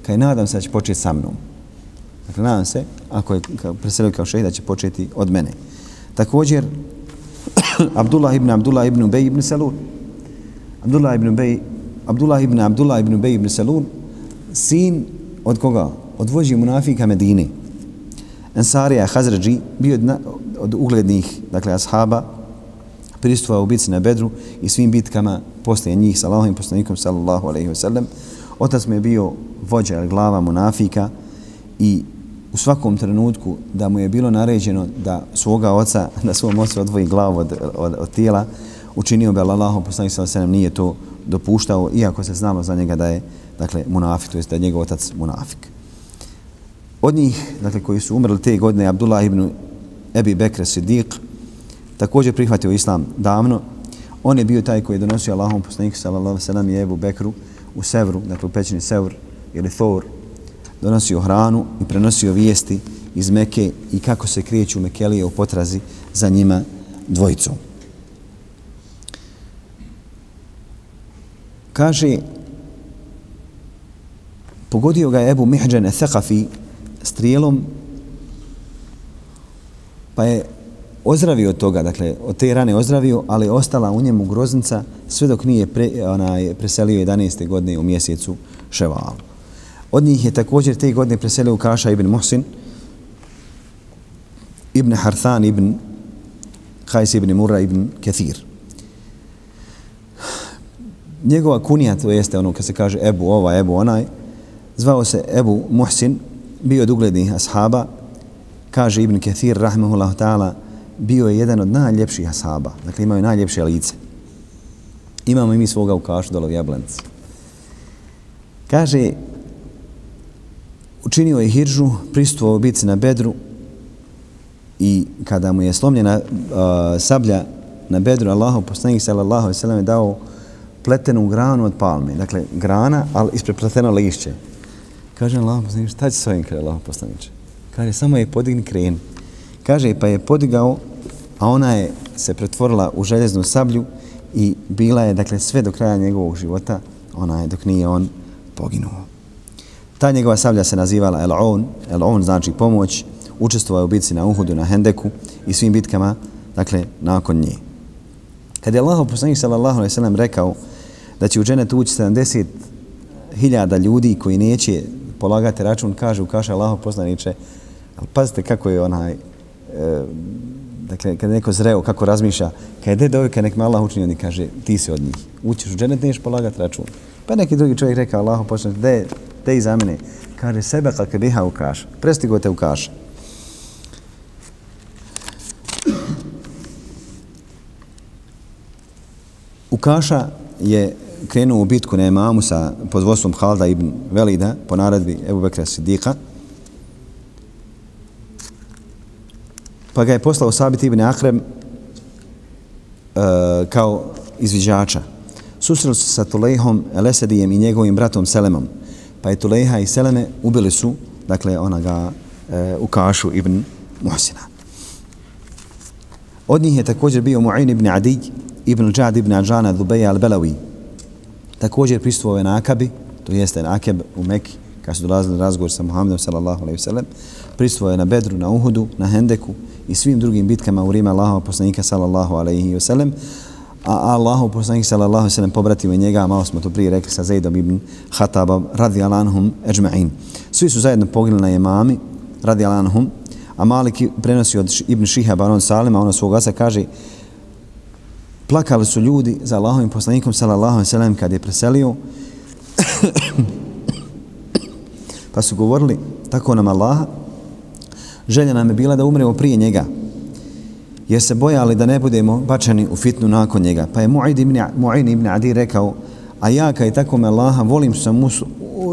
kaj nadam se da će početi sa mnom. Dakle, nadam se, ako je preselio kao šehid, da će početi od mene. Također, <coughs> Abdullah ibn Abdullah ibn Ubej ibn Salul, Abdullah ibn Ubej, Abdullah ibn Abdullah ibn Ubej ibn Salul, sin od koga? Od vođi munafika Medine. Ensarija Hazređi bio od, od uglednih, dakle, ashaba, pristovao u bitci na Bedru i svim bitkama poslije njih sa Allahovim poslanikom sallallahu alaihi wasallam. Otac mu je bio vođa glava munafika i u svakom trenutku da mu je bilo naređeno da svoga oca, <laughs> da svom ocu odvoji glavu od, od, od tijela, učinio bi Allahom poslanik sallallahu alaihi nije to dopuštao, iako se znalo za njega da je dakle, munafik, to jest da je njegov otac munafik. Od njih, dakle, koji su umrli te godine, Abdullah ibn Ebi Bekre Siddiq, također prihvatio islam davno. On je bio taj koji je donosio Allahom poslaniku sallallahu sallam i Ebu Bekru u Sevru, dakle u pećini Sevr ili Thor, donosio hranu i prenosio vijesti iz Meke i kako se krijeću Mekelije u potrazi za njima dvojicom. Kaže, pogodio ga je Ebu Mihđan Thaqafi strijelom, pa je ozdravio od toga, dakle, od te rane ozdravio, ali ostala u njemu groznica sve dok nije pre, onaj, preselio 11. godine u mjesecu Ševalu. Od njih je također te godine preselio Kaša ibn Muhsin, ibn Harthan ibn Kajs ibn Mura ibn Kethir. Njegova kunija, to jeste ono kad se kaže Ebu ova, Ebu onaj, zvao se Ebu Muhsin, bio od uglednih ashaba, kaže Ibn Kathir, rahmehullahu ta'ala, bio je jedan od najljepših ashaba. Dakle, imao je najljepše lice. Imamo i mi svoga u kašu dole u Jablanci. Kaže, učinio je hiržu, pristupovao bici na bedru i kada mu je slomljena uh, sablja na bedru, Allahu poslanik sallallahu alejhi ve sellem je dao pletenu granu od palme. Dakle, grana, ali ispred pleteno lišće. Kaže Allah znači, šta će s ovim kraj Allah poslaniče? Kaže, samo je podigni kren. Kaže, pa je podigao, a ona je se pretvorila u željeznu sablju i bila je, dakle, sve do kraja njegovog života, ona je, dok nije on poginuo. Ta njegova sablja se nazivala El-On, El-On znači pomoć, učestvovao je u bitci na Uhudu, na Hendeku i svim bitkama, dakle, nakon nje. Kad je Allah poslanik sallallahu alaihi sallam rekao da će u dženet ući 70 hiljada ljudi koji neće polagati račun, kaže u kaša Allah poslaniče, ali pazite kako je onaj, e, dakle, kad neko zreo, kako razmišlja, kad je dovijek, nek me Allah učini, oni kaže, ti si od njih. Ućeš u dženet, neš polagati račun. Pa neki drugi čovjek rekao, Allah poslaniče, de, de iza mene. Kaže, sebe kakve biha u kaša. Prestigo te u kaša. Ukaša je krenuo u bitku na imamu sa podvodstvom Halda ibn Velida po naredbi Ebu Bekra Siddiqa. Pa ga je poslao Sabit ibn Akrem uh, kao izviđača. Susreli se sa Tulejhom, Elesedijem i njegovim bratom Selemom. Pa je Tulejha i Seleme ubili su, dakle, onoga uh, e, Ukašu ibn Muhsina. Od njih je također bio Mu'in ibn Adij, ibn Džad ibn Adžana Dubeja al-Belawi, također pristovao je na Akabi, to jeste na Akeb u Mekki, kad su dolazili na razgovor sa Muhammedom sallallahu alaihi sellem, pristovao je na Bedru, na Uhudu, na Hendeku i svim drugim bitkama u Rima Allahov poslanika sallallahu alaihi sallam, a Allahov poslanik sallallahu alejhi ve sellem pobratio je njega, malo smo to prije rekli sa Zaidom ibn Hatabom, radijallahu anhum ejma'in. Svi su zajedno poginuli na imami, radijallahu anhum, a Malik prenosi od Ibn Šihaba, on Salima, ono svog oca kaže, plakali su ljudi za Allahovim poslanikom sallallahu alejhi ve sellem kad je preselio. <coughs> Pa su govorili tako nam Allaha. Želja nam je bila da umremo prije njega jer se bojali da ne budemo bačeni u fitnu nakon njega. Pa je Mu'id ibn, Mu'in ibn Adi rekao a ja kaj tako me Allaha volim što sam, usu,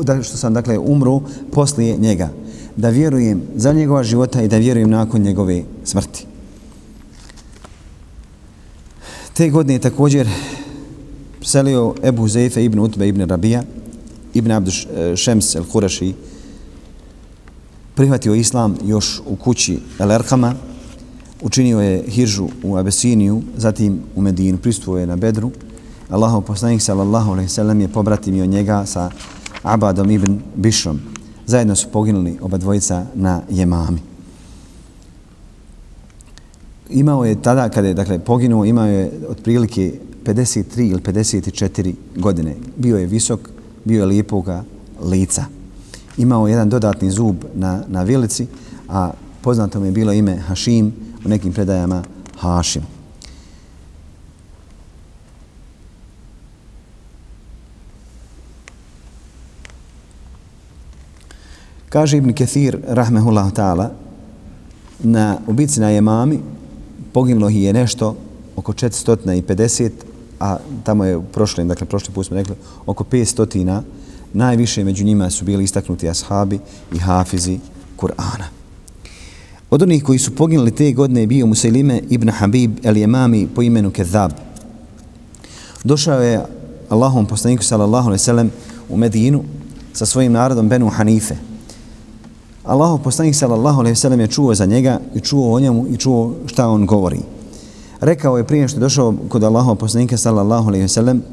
da, što sam dakle umru poslije njega da vjerujem za njegova života i da vjerujem nakon njegove smrti. Te godine je također selio Ebu Zeife ibn Utbe ibn Rabija, ibn Abduš e, Šems el Huraši, prihvatio islam još u kući El Erkama, učinio je hiržu u Abesiniju, zatim u Medinu, pristuo je na Bedru. Allahov poslanik sallallahu alaihi sallam je pobratimio njega sa Abadom ibn Bišrom. Zajedno su poginuli oba dvojica na Jemami imao je tada, kada je dakle, poginuo, imao je otprilike 53 ili 54 godine. Bio je visok, bio je lijepoga lica. Imao je jedan dodatni zub na, na vilici, a poznato mu je bilo ime Hašim, u nekim predajama Hašim. Kaže Ibn Kathir, rahmehullahu ta'ala, na ubici na jemami, poginulo je nešto oko 450, a tamo je prošli, dakle prošli put smo rekli, oko 500, najviše među njima su bili istaknuti ashabi i hafizi Kur'ana. Od onih koji su poginuli te godine je bio Musailime ibn Habib el Jemami po imenu Kezab. Došao je Allahom poslaniku sallallahu alaihi sallam u Medinu sa svojim narodom Benu Hanife, Allahov poslanik sallallahu alejhi ve sellem je čuo za njega i čuo o njemu i čuo šta on govori. Rekao je prije što je došao kod Allahov poslanika sallallahu alejhi ve sellem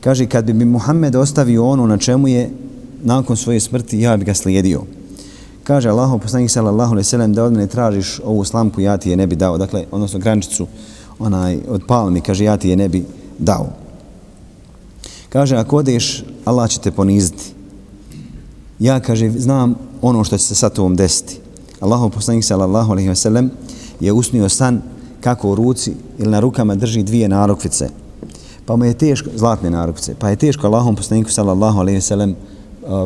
kaže kad bi mi Muhammed ostavio ono na čemu je nakon svoje smrti ja bih ga slijedio. Kaže Allahov poslanik sallallahu alejhi ve sellem da od mene tražiš ovu slamku ja ti je ne bi dao. Dakle, odnosno grančicu onaj od palmi kaže ja ti je ne bi dao. Kaže ako odeš Allah će te poniziti. Ja kaže znam ono što će se sa tobom desiti. Allahov poslanik sallallahu alejhi ve sellem je usnio san kako u ruci ili na rukama drži dvije narukvice. Pa mu je teško, zlatne narukvice, pa je teško Allahom poslaniku sallallahu alejhi ve sellem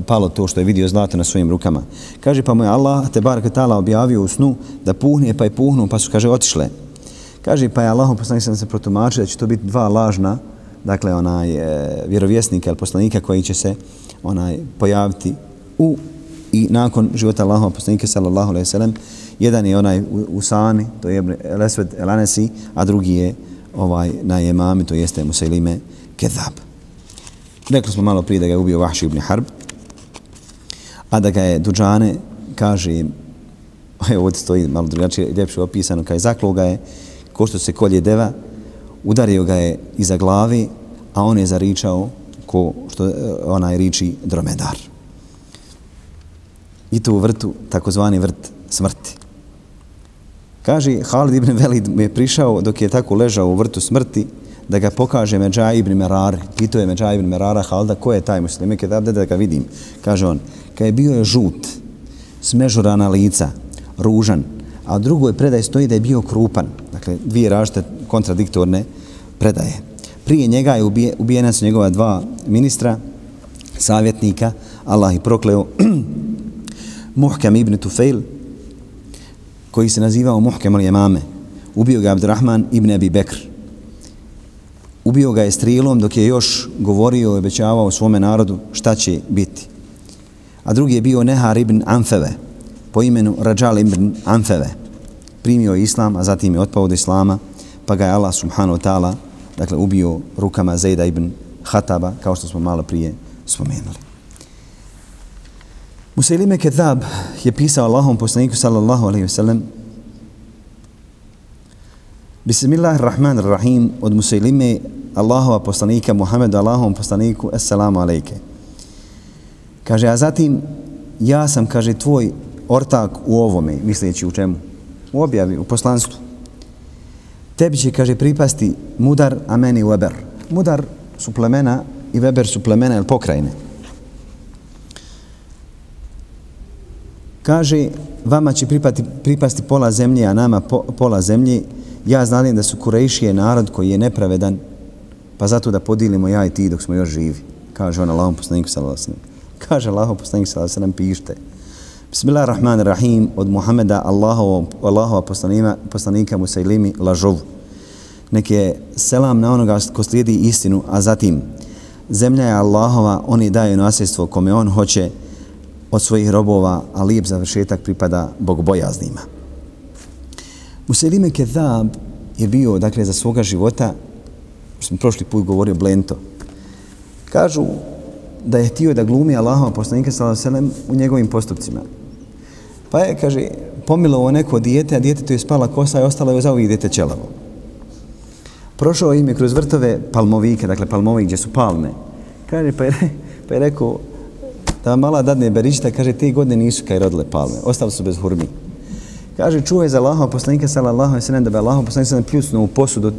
palo to što je vidio zlato na svojim rukama. Kaže pa mu je Allah te barek taala objavio u snu da puhne pa je puhnu pa su kaže otišle. Kaže pa je Allahom poslanik sallallahu se protumačio da će to biti dva lažna dakle onaj e, vjerovjesnika ili poslanika koji će se onaj pojaviti u i nakon života Allahova poslanika sallallahu alejhi ve sellem jedan je onaj u, Sani to je Lesved Elanesi a drugi je ovaj na Jemami to jeste Musailime Kedab. rekli smo malo prije da ga je ubio Vahši ibn Harb a da ga je Duđane kaže <laughs> evo ovdje stoji malo drugačije ljepše opisano kaže, zaklo ga je ko što se kolje deva udario ga je iza glavi a on je zaričao ko što eh, onaj riči dromedar. I to u vrtu, takozvani vrt smrti. Kaže, Halid ibn Velid mu je prišao dok je tako ležao u vrtu smrti da ga pokaže Međa ibn Merar. Pitao je Međa ibn Merara Halda, ko je taj muslim? Kada da, da ga vidim. Kaže on, kad je bio je žut, smežurana lica, ružan, a drugoj predaj stoji da je bio krupan. Dakle, dvije rašte kontradiktorne predaje. Prije njega je ubije, ubijena su njegova dva ministra, savjetnika, Allah ih prokleo, <clears throat> Muhkam ibn Tufail, koji se nazivao Muhkam al-Jemame. Ubio ga Abdurrahman ibn Abi Bekr. Ubio ga je strilom dok je još govorio i obećavao svome narodu šta će biti. A drugi je bio Nehar ibn Anfeve, po imenu Rajal ibn Anfeve. Primio je islam, a zatim je otpao od islama, pa ga je Allah subhanahu wa ta'ala dakle, ubio rukama Zejda ibn Hataba, kao što smo malo prije spomenuli. Musailime Kedab je pisao Allahom poslaniku sallallahu alaihi wa sallam Bismillahirrahmanirrahim od Musailime Allahova poslanika Muhammedu Allahom poslaniku Assalamu alaike. Kaže, a zatim ja sam, kaže, tvoj ortak u ovome, misleći u čemu? U objavi, u poslanstvu. Tebi će, kaže, pripasti mudar, a meni weber. Mudar su plemena i weber su plemena ili pokrajine. Kaže, vama će pripati, pripasti pola zemlje, a nama po, pola zemlje. Ja znam da su Kurejšije narod koji je nepravedan, pa zato da podijelimo ja i ti dok smo još živi. Kaže on Allahom poslaniku sallallahu Kaže Allahom poslaniku sallallahu alaihi pište. Bismillahirrahmanirrahim od Muhameda Allahova, Allahova poslanika, poslanika Musailimi lažovu. Nek je selam na onoga ko slijedi istinu, a zatim zemlja je Allahova, oni daju nasljedstvo kome on hoće, od svojih robova, a lijep završetak pripada bogobojaznima. Muselime Kedab je bio, dakle, za svoga života, što sam prošli put govorio, blento. Kažu da je htio da glumi Allahova poslanika sallam u njegovim postupcima. Pa je, kaže, pomilovo neko dijete, a dijete to je spala kosa i ostalo je za ovih dijete čelavo. Prošao im je kroz vrtove palmovike, dakle palmovik gdje su palme. Kaže, pa je, pa je rekao, da vam mala dadne beričita, kaže, te godine nisu kaj rodile palme, ostali su bez hurmi. Kaže, čuje za Allaha poslanika, sallallahu alejhi ve sellem da bi alejhi ve sellem pljusnuo u posudu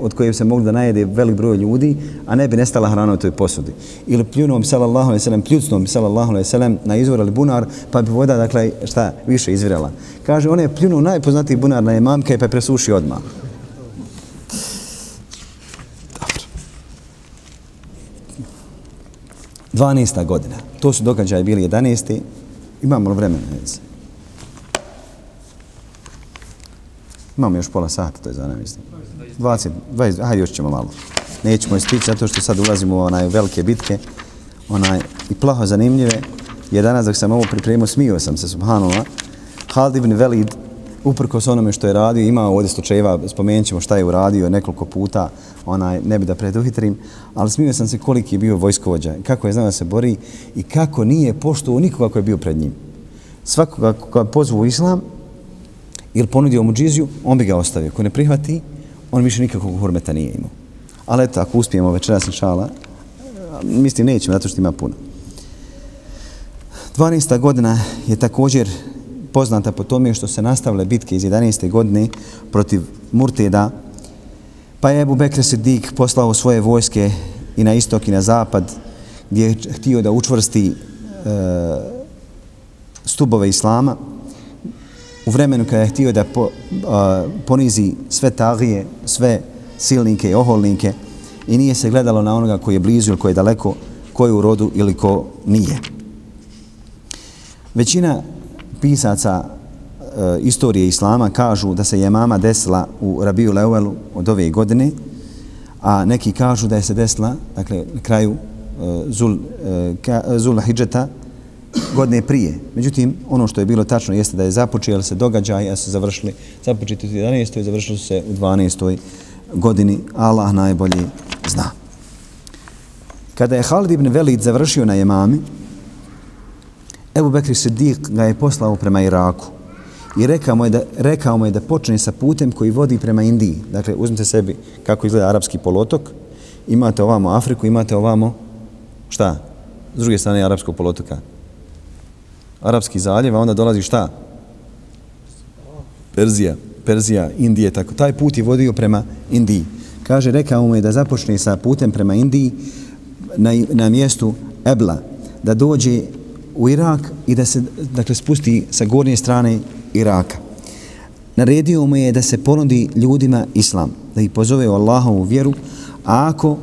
od koje se moglo da najede velik broj ljudi, a ne bi nestala hrana u toj posudi. Ili pljunuo bi, sallallahu alejhi ve sellem pljusnuo bi, sallallahu alejhi ve sellem na izvor ili bunar, pa bi voda, dakle, šta, više izvirala. Kaže, on je pljunuo najpoznatiji bunar na imamke, pa je presušio odmah. 12. godina. To su događaje bili 11. Imamo li vremena? Imamo još pola sata, to je za mislim. 20, 20, hajde još ćemo malo. Nećemo istići zato što sad ulazimo u onaj velike bitke. Onaj, I plaho zanimljive. Je danas dok sam ovo pripremio, smio sam se, subhanallah. Halid ibn Velid, uprko s onome što je radio, ima ovdje slučajeva, spomenut ćemo šta je uradio nekoliko puta, onaj, ne bi da preduhitrim, ali smio sam se koliki je bio vojskovođa, kako je znao da se bori i kako nije poštovao nikoga koji je bio pred njim. Svakoga koga pozvu u islam ili ponudio mu džiziju, on bi ga ostavio. Ko ne prihvati, on više nikakvog hurmeta nije imao. Ali eto, ako uspijemo večeras inšala, mislim nećemo, zato što ima puno. 12. godina je također poznata po tome što se nastavile bitke iz 11. godine protiv Murteda, pa je Ebu Bekr Sidik poslao svoje vojske i na istok i na zapad, gdje je htio da učvrsti e, stubove Islama, u vremenu kada je htio da po, a, ponizi sve tagije, sve silnike i oholnike i nije se gledalo na onoga koji je blizu ili koji je daleko, koji je u rodu ili ko nije. Većina pisaca e, istorije Islama kažu da se je mama desila u Rabiju Leuvelu od ove godine, a neki kažu da je se desila, dakle, na kraju e, Zul, e, ka, Zul Hidžeta godine prije. Međutim, ono što je bilo tačno jeste da je započeo se događaj, a su završili, započeti u 11. i završili se u 12. godini. Allah najbolji zna. Kada je Halid ibn Velid završio na jemami, Ebu Bekri Siddiq ga je poslao prema Iraku i rekao mu, je da, rekao mu je da počne sa putem koji vodi prema Indiji. Dakle, uzmite sebi kako izgleda arapski polotok, imate ovamo Afriku, imate ovamo šta? S druge strane arapskog polotoka. Arapski zaljev, a onda dolazi šta? Perzija, Perzija, Indije, tako. Taj put je vodio prema Indiji. Kaže, rekao mu je da započne sa putem prema Indiji na, na mjestu Ebla, da dođe u Irak i da se dakle, spusti sa gornje strane Iraka. Naredio mu je da se ponudi ljudima islam, da ih pozove u Allahovu vjeru, a ako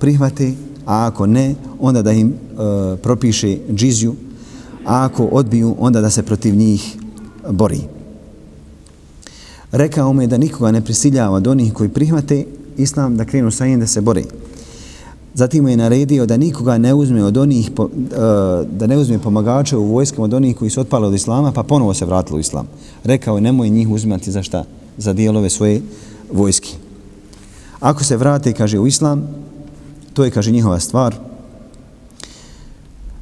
prihvate, a ako ne, onda da im e, propiše džizju, a ako odbiju, onda da se protiv njih bori. Rekao mu je da nikoga ne prisiljava od onih koji prihvate islam da krenu sa njim da se bore. Zatim mu je naredio da nikoga ne uzme od onih, e, da ne uzme pomagača u vojskama od onih koji su otpali od islama, pa ponovo se vratili u islam. Rekao je nemoj njih uzimati za šta? Za dijelove svoje vojske. Ako se vrate, kaže, u islam, to je, kaže, njihova stvar.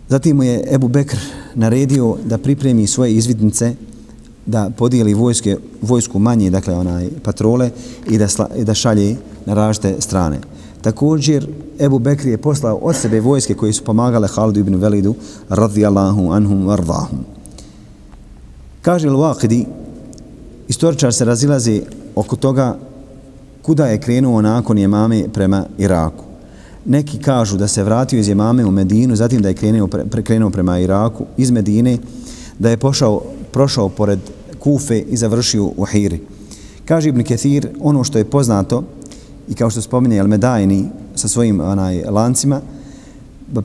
Zatim mu je Ebu Bekr naredio da pripremi svoje izvidnice, da podijeli vojske, vojsku manje, dakle, onaj, patrole i da, sla, i da šalje na različite strane. Također, Ebu Bekri je poslao od sebe vojske koje su pomagale Halidu ibn Velidu, radijallahu anhum vardahum. Kaže Al-Waqidi, istoričar se razilazi oko toga kuda je krenuo nakon jemame prema Iraku. Neki kažu da se vratio iz jemame u Medinu, zatim da je krenuo, pre, krenuo prema Iraku, iz Medine, da je pošao, prošao pored Kufe i završio u Hiri. Kaže Ibn Kathir, ono što je poznato, i kao što spominje El Medajni sa svojim onaj, lancima,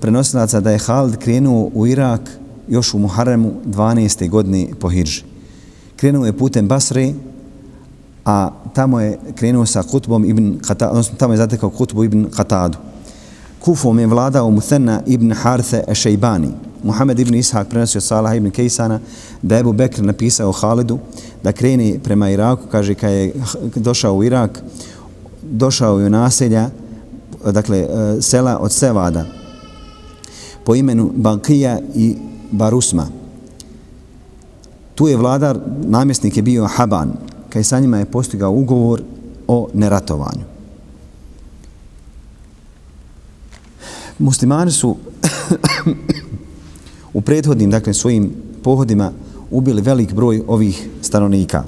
prenosilaca da je Halid krenuo u Irak još u Muharremu 12. godine po Hirži. Krenuo je putem Basre, a tamo je krenuo sa Kutbom ibn Qatad, odnosno tamo je zatekao Kutbu ibn Qatadu. Kufom je vladao Muthenna ibn Harthe Ešejbani. Muhammed ibn Ishak prenosio Salah ibn Kejsana da je Ebu Bekr napisao Halidu da kreni prema Iraku, kaže kad je došao u Irak, došao je u naselja, dakle, e, sela od Sevada, po imenu Bankija i Barusma. Tu je vladar, namjesnik je bio Haban, kaj sa njima je postigao ugovor o neratovanju. Muslimani su <coughs> u prethodnim, dakle, svojim pohodima ubili velik broj ovih stanovnika.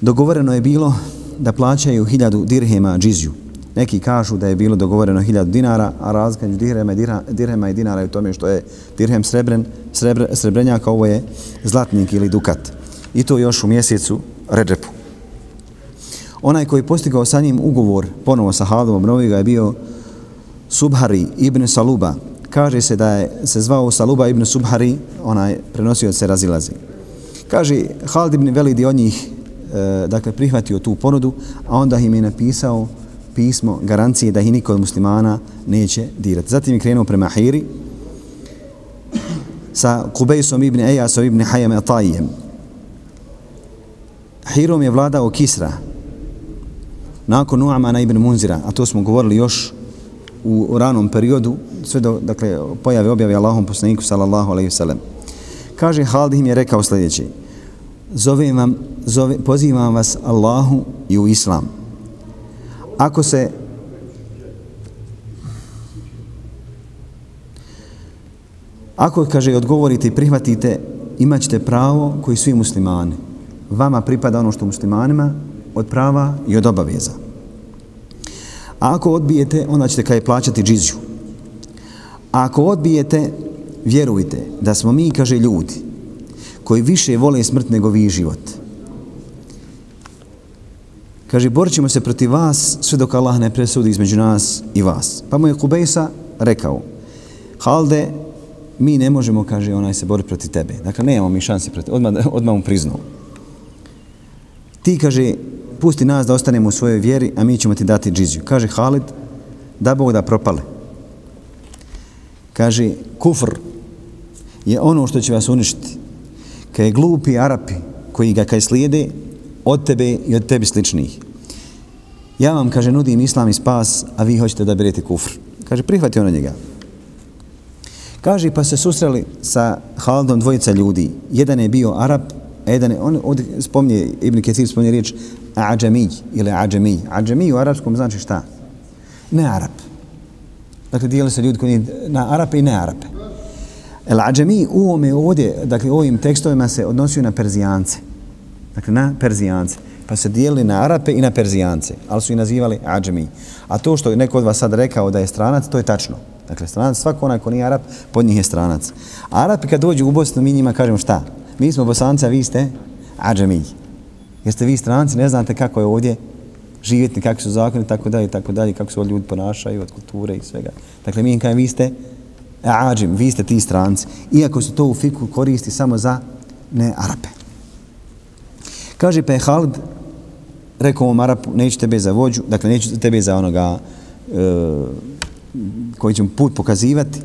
Dogovoreno je bilo da plaćaju hiljadu dirhema džizju. Neki kažu da je bilo dogovoreno hiljadu dinara, a razlika među dirhema, dirhema i dinara je u tome što je dirhem srebren, srebr, srebrenjak, a ovo je zlatnik ili dukat. I to još u mjesecu Redrepu. Onaj koji postigao sa njim ugovor ponovo sa Halidom obnovio ga je bio Subhari ibn Saluba. Kaže se da je se zvao Saluba ibn Subhari, onaj prenosio se razilazi. Kaže, Halid ibn Velid je od njih E, dakle, prihvatio tu ponudu, a onda im je napisao pismo garancije da ih niko od muslimana neće dirati. Zatim je krenuo prema Hiri sa Kubejsom ibn Ejasom ibn Hayam Atajem. Hirom je vladao Kisra nakon Nu'amana ibn Munzira, a to smo govorili još u, ranom periodu, sve do dakle, pojave objave Allahom poslaniku sallallahu alaihi sallam. Kaže, Haldih im je rekao sljedeće, zovem vam, zove, pozivam vas Allahu i u Islam. Ako se Ako, kaže, odgovorite i prihvatite, imat ćete pravo koji svi muslimani. Vama pripada ono što muslimanima od prava i od obaveza. A ako odbijete, onda ćete kaj plaćati džizju. A ako odbijete, vjerujte da smo mi, kaže, ljudi, koji više vole smrt nego vi život. Kaže, borit ćemo se protiv vas sve dok Allah ne presudi između nas i vas. Pa mu je Kubejsa rekao, Halde, mi ne možemo, kaže, onaj se bori protiv tebe. Dakle, nemamo mi šanse protiv, odmah, odmah mu priznao. Ti, kaže, pusti nas da ostanemo u svojoj vjeri, a mi ćemo ti dati džiziju. Kaže Halid, da Bog da propale. Kaže, kufr je ono što će vas uništiti kaj glupi Arapi koji ga kaj slijede od tebe i od tebi sličnih. Ja vam, kaže, nudim islam i spas, a vi hoćete da berete kufr. Kaže, prihvati ono njega. Kaže, pa se susreli sa Haldom dvojica ljudi. Jedan je bio Arab, a jedan je, on ovdje spomnije, Ibn Ketir spomnije riječ Ađamij ili Ađamij. Ađamij u arapskom znači šta? Ne Arab. Dakle, dijeli se ljudi koji na Arape i ne Arape. El Ađemi u ovome ovdje, dakle, u ovim tekstovima se odnosio na Perzijance. Dakle, na Perzijance. Pa se dijeli na Arape i na Perzijance, ali su i nazivali Ađemi. A to što je neko od vas sad rekao da je stranac, to je tačno. Dakle, stranac, svako onaj ko nije Arap, pod njih je stranac. Arapi kad dođu u Bosnu, mi njima kažemo šta? Mi smo Bosanci, a vi ste Ađemi. Jeste vi stranci, ne znate kako je ovdje živjeti, kakvi su zakoni, tako dalje, tako dalje, kako se ovdje ljudi ponašaju od kulture i svega. Dakle, mi im kažemo, vi ste Ađim, vi ste ti stranci. Iako se to u fiku koristi samo za ne Arape. Kaže pa je Halid, rekao ovom Arapu, neću tebe za vođu, dakle neću tebe za onoga e, koji ćemo put pokazivati.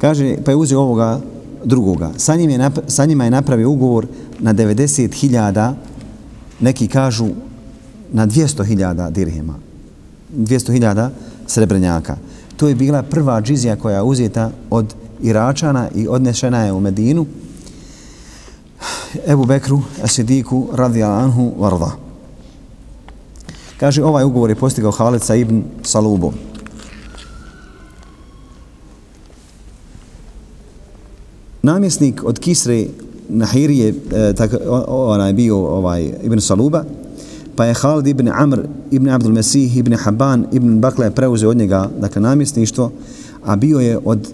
Kaže, pa je uzeo ovoga drugoga. Sa, njim je, sa njima je napravio ugovor na 90.000, neki kažu na 200.000 dirhema. 200.000 srebrenjaka. To je bila prva džizija koja je uzeta od Iračana i odnešena je u Medinu. Ebu Bekru, Asidiku, radi Anhu, Varda. Kaže, ovaj ugovor je postigao Halid sa Ibn Salubom. Namjesnik od Kisre Nahirije, e, tako, ona je bio ovaj, Ibn Saluba, pa je Halid ibn Amr, ibn Abdul Mesih, ibn Haban, ibn Bakla je preuzeo od njega, dakle, namjesništvo, a bio je od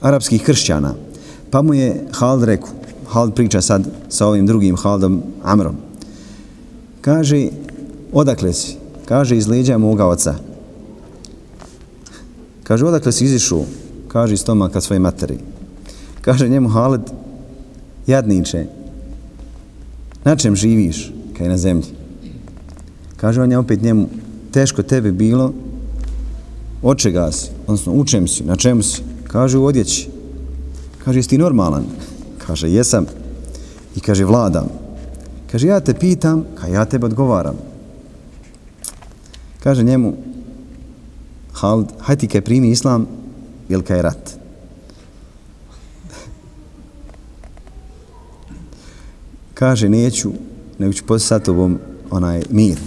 arapskih kršćana. Pa mu je Halid rekao, Halid priča sad sa ovim drugim Halidom Amrom. Kaže, odakle si? Kaže, iz leđa moga oca. Kaže, odakle si izišao? Kaže, iz stomaka svoje materi. Kaže njemu Halid, jadniče, na čem živiš kad je na zemlji? Kaže on je opet njemu, teško tebe bilo, od čega si? Odnosno, u čem si? Na čemu si? Kaže u odjeći. Kaže, jesi ti normalan? Kaže, jesam. I kaže, vladam. Kaže, ja te pitam, ka ja tebe odgovaram. Kaže njemu, Hald, hajde ti kaj primi islam, jel kaj rat? kaže neću, nego ću poslati sa tobom onaj mir.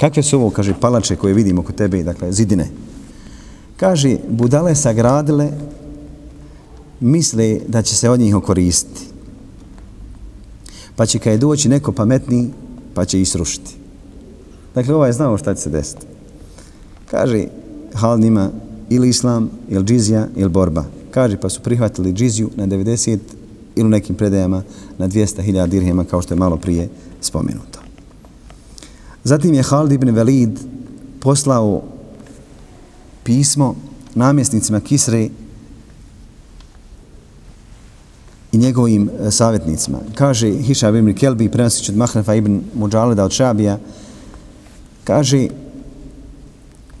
Kakve su ovo, kaže, palače koje vidimo kod tebe, dakle, zidine? Kaže, budale sagradile, misle da će se od njih okoristiti. Pa će kada je doći neko pametni, pa će ih srušiti. Dakle, ovaj je znao šta će se desiti. Kaže, Halid ima ili islam, ili džizija, ili borba. Kaže, pa su prihvatili džiziju na 90 ili u nekim predajama na 200.000 dirhema kao što je malo prije spomenuto. Zatim je Halid ibn Velid poslao pismo namjesnicima Kisre i njegovim e, savjetnicima. Kaže Hišab ibn Kelbi, prenosić od Mahrefa ibn Muđaleda od Šabija, kaže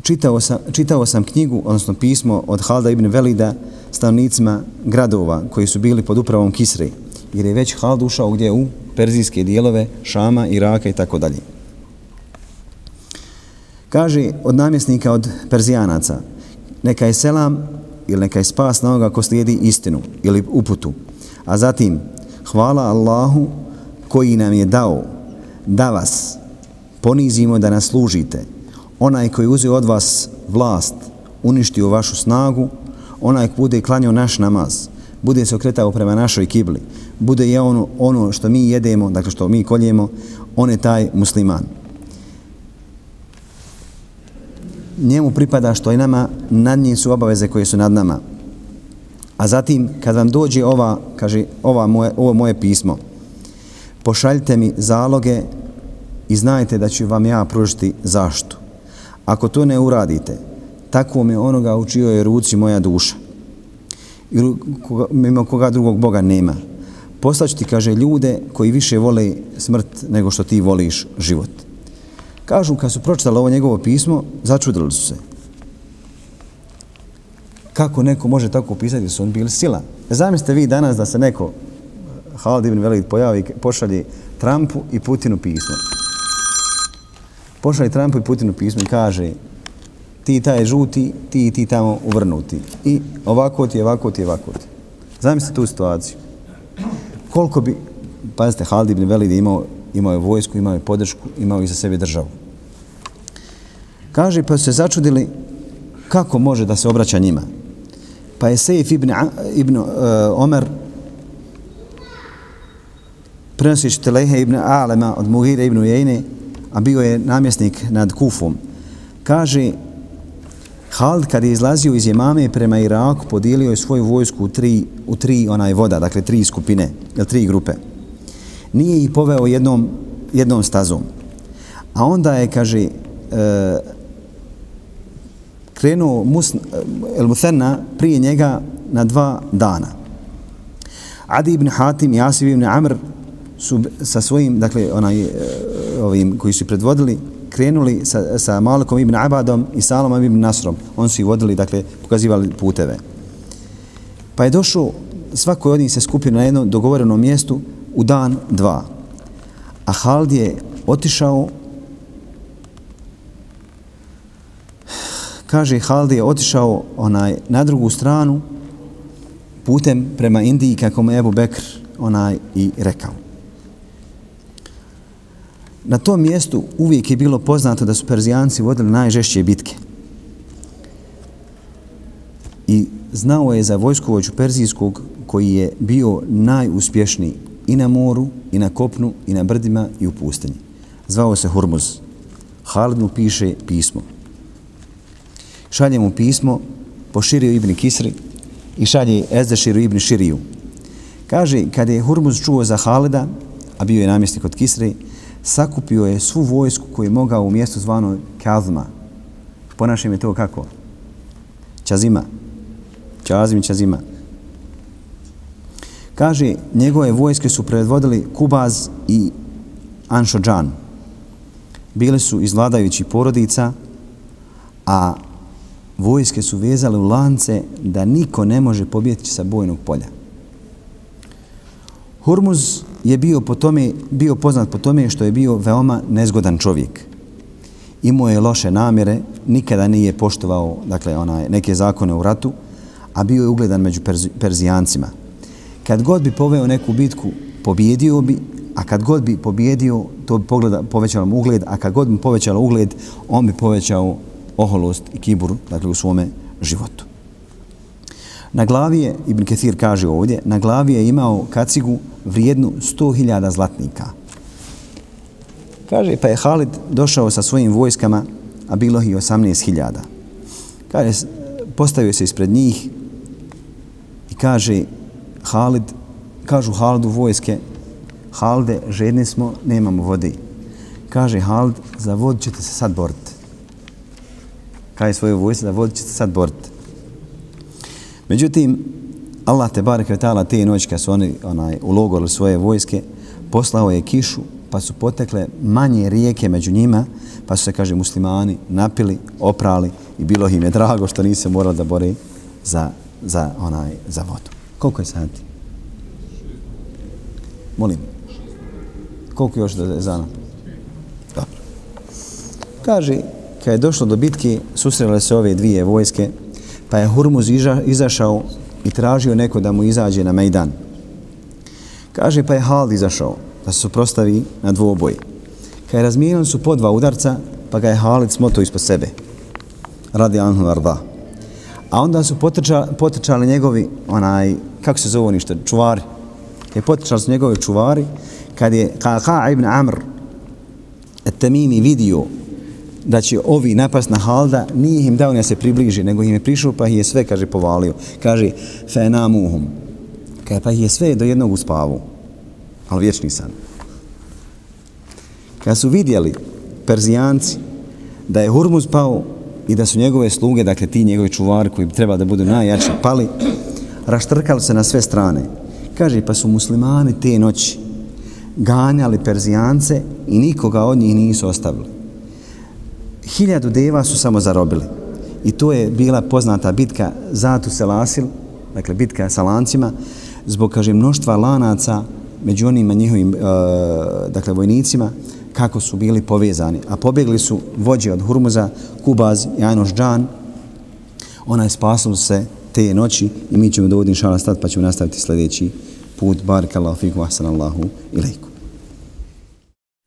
čitao sam, čitao sam knjigu, odnosno pismo od Halda ibn Velida stanovnicima gradova koji su bili pod upravom Kisre, jer je već Hald ušao gdje u perzijske dijelove Šama, Iraka i tako dalje. Kaže od namjesnika od Perzijanaca, neka je selam ili neka je spas na onoga ko slijedi istinu ili uputu. A zatim, hvala Allahu koji nam je dao da vas ponizimo da nas služite. Onaj koji uzeo od vas vlast, uništio vašu snagu, onaj ko bude klanjao naš namaz, bude se okretao prema našoj kibli, bude je ono, ono što mi jedemo, dakle što mi koljemo, on je taj musliman. Njemu pripada što je nama, nad njim su obaveze koje su nad nama. A zatim, kad vam dođe ova, kaže, ova moje, ovo moje pismo, pošaljite mi zaloge i znajte da ću vam ja pružiti zaštu. Ako to ne uradite, tako me onoga u čijoj je ruci moja duša. I mimo koga drugog Boga nema. Postaću ti, kaže, ljude koji više vole smrt nego što ti voliš život. Kažu, kad su pročitali ovo njegovo pismo, začudili su se. Kako neko može tako pisati, su on bili sila. E, zamislite vi danas da se neko, Halid ibn Velid, pojavi, pošalje Trumpu i Putinu pismo. Pošalje Trumpu i Putinu pismo i kaže, ti taj žuti, ti i ti tamo uvrnuti. I ovako ti, ovako ti, ovako ti. Zamislite tu situaciju. Koliko bi, pazite, Halid ibn Velid imao, imao je vojsku, imao je podršku, imao je za sebe državu. Kaže, pa su se začudili kako može da se obraća njima. Pa je Sejf ibn, ibn uh, Omer prenosići Telehe ibn Alema od Mughire ibn Ujejne, a bio je namjesnik nad Kufom, kaže Hald kad je izlazio iz Jemame prema Iraku, podijelio je svoju vojsku u tri, u tri onaj voda, dakle tri skupine, ili tri grupe. Nije ih poveo jednom, jednom stazom. A onda je, kaže, e, krenuo Mus, e, El Muthenna prije njega na dva dana. Adi ibn Hatim i Asif ibn Amr su sa svojim, dakle, onaj, e, ovim koji su predvodili, krenuli sa, sa Malikom ibn Abadom i Salomom ibn Nasrom. On su ih vodili, dakle, pokazivali puteve. Pa je došao, svako od njih se skupio na jednom dogovorenom mjestu u dan dva. A Hald je otišao kaže Haldi je otišao onaj na drugu stranu putem prema Indiji kako mu Ebu Bekr onaj i rekao. Na tom mjestu uvijek je bilo poznato da su Perzijanci vodili najžešće bitke. I znao je za vojskovođu Perzijskog koji je bio najuspješniji i na moru, i na kopnu, i na brdima, i u pustinji. Zvao se Hormuz. Halid mu piše pismo. Šalje mu pismo poširio ibn Kisri i šalje Ezdeširu ibn Širiju. Kaže, kad je Hormuz čuo za Halida, a bio je namjesnik od Kisri, sakupio je svu vojsku koju je mogao u mjestu zvano Kazma. Po našem je to kako? Čazima. Čazim i Čazima. Kaže, njegove vojske su predvodili Kubaz i Anšođan. Bili su iz vladajućih porodica, a vojske su vezale u lance da niko ne može pobjeti sa bojnog polja. Hormuz je bio, po tome, bio poznat po tome što je bio veoma nezgodan čovjek. Imao je loše namjere, nikada nije poštovao dakle, onaj, neke zakone u ratu, a bio je ugledan među Perzi, Perzijancima. Kad god bi poveo neku bitku, pobjedio bi, a kad god bi pobjedio, to bi pogleda, povećalo mu ugled, a kad god bi povećalo ugled, on bi povećao oholost i kibur dakle, u svome životu. Na glavi je, Ibn Kathir kaže ovdje, na glavi je imao kacigu vrijednu 100.000 zlatnika. Kaže, pa je Halid došao sa svojim vojskama, a bilo ih 18.000. Kaže, postavio se ispred njih i kaže, Halid, kažu Halidu vojske, Halde, žedni smo, nemamo vode. Kaže Hald, za vod ćete se sad boriti. Kaže svoje vojske, za vod ćete se sad boriti. Međutim, Allah te barek vetala te noći kad su oni onaj, ulogorili svoje vojske, poslao je kišu, pa su potekle manje rijeke među njima, pa su se, kaže, muslimani napili, oprali i bilo im je drago što nise morali da bore za, za, onaj, za vodu. Koliko je sati? Molim. Koliko još da je zana? Dobro. Kaže, kad je došlo do bitke, susrele se ove dvije vojske, pa je Hurmuz iza, izašao i tražio neko da mu izađe na Mejdan. Kaže, pa je Hald izašao da se suprostavi na dvoboj. Kad je razmijenili su po dva udarca, pa ga je Halid smoto ispod sebe. Radi Anhu Arda. A onda su potrčali, potrčali njegovi, onaj, kako se zove ništa, čuvari. Kad je potrčali su njegovi čuvari, kad je Qaqa ibn Amr Tamimi vidio da će ovi napast na Halda, nije im dao da se približi, nego im je prišao pa ih je sve, kaže, povalio. Kaže, fenamuhum. Kaže, pa ih je sve do jednog uspavu. Ali vječni san. Kad su vidjeli Perzijanci da je Hurmuz pao i da su njegove sluge, dakle ti njegovi čuvari koji treba da budu najjači, pali, raštrkali se na sve strane. Kaže, pa su muslimani te noći ganjali Perzijance i nikoga od njih nisu ostavili hiljadu deva su samo zarobili. I to je bila poznata bitka Zatu Selasil, dakle bitka sa lancima, zbog, kažem, mnoštva lanaca među onima njihovim, e, dakle, vojnicima, kako su bili povezani. A pobjegli su vođe od Hurmuza, Kubaz i Ajnoš Džan. Ona je spasila se te noći i mi ćemo dovoditi šala stat pa ćemo nastaviti sljedeći put. Barakallahu fikum, ahsanallahu ilaikum.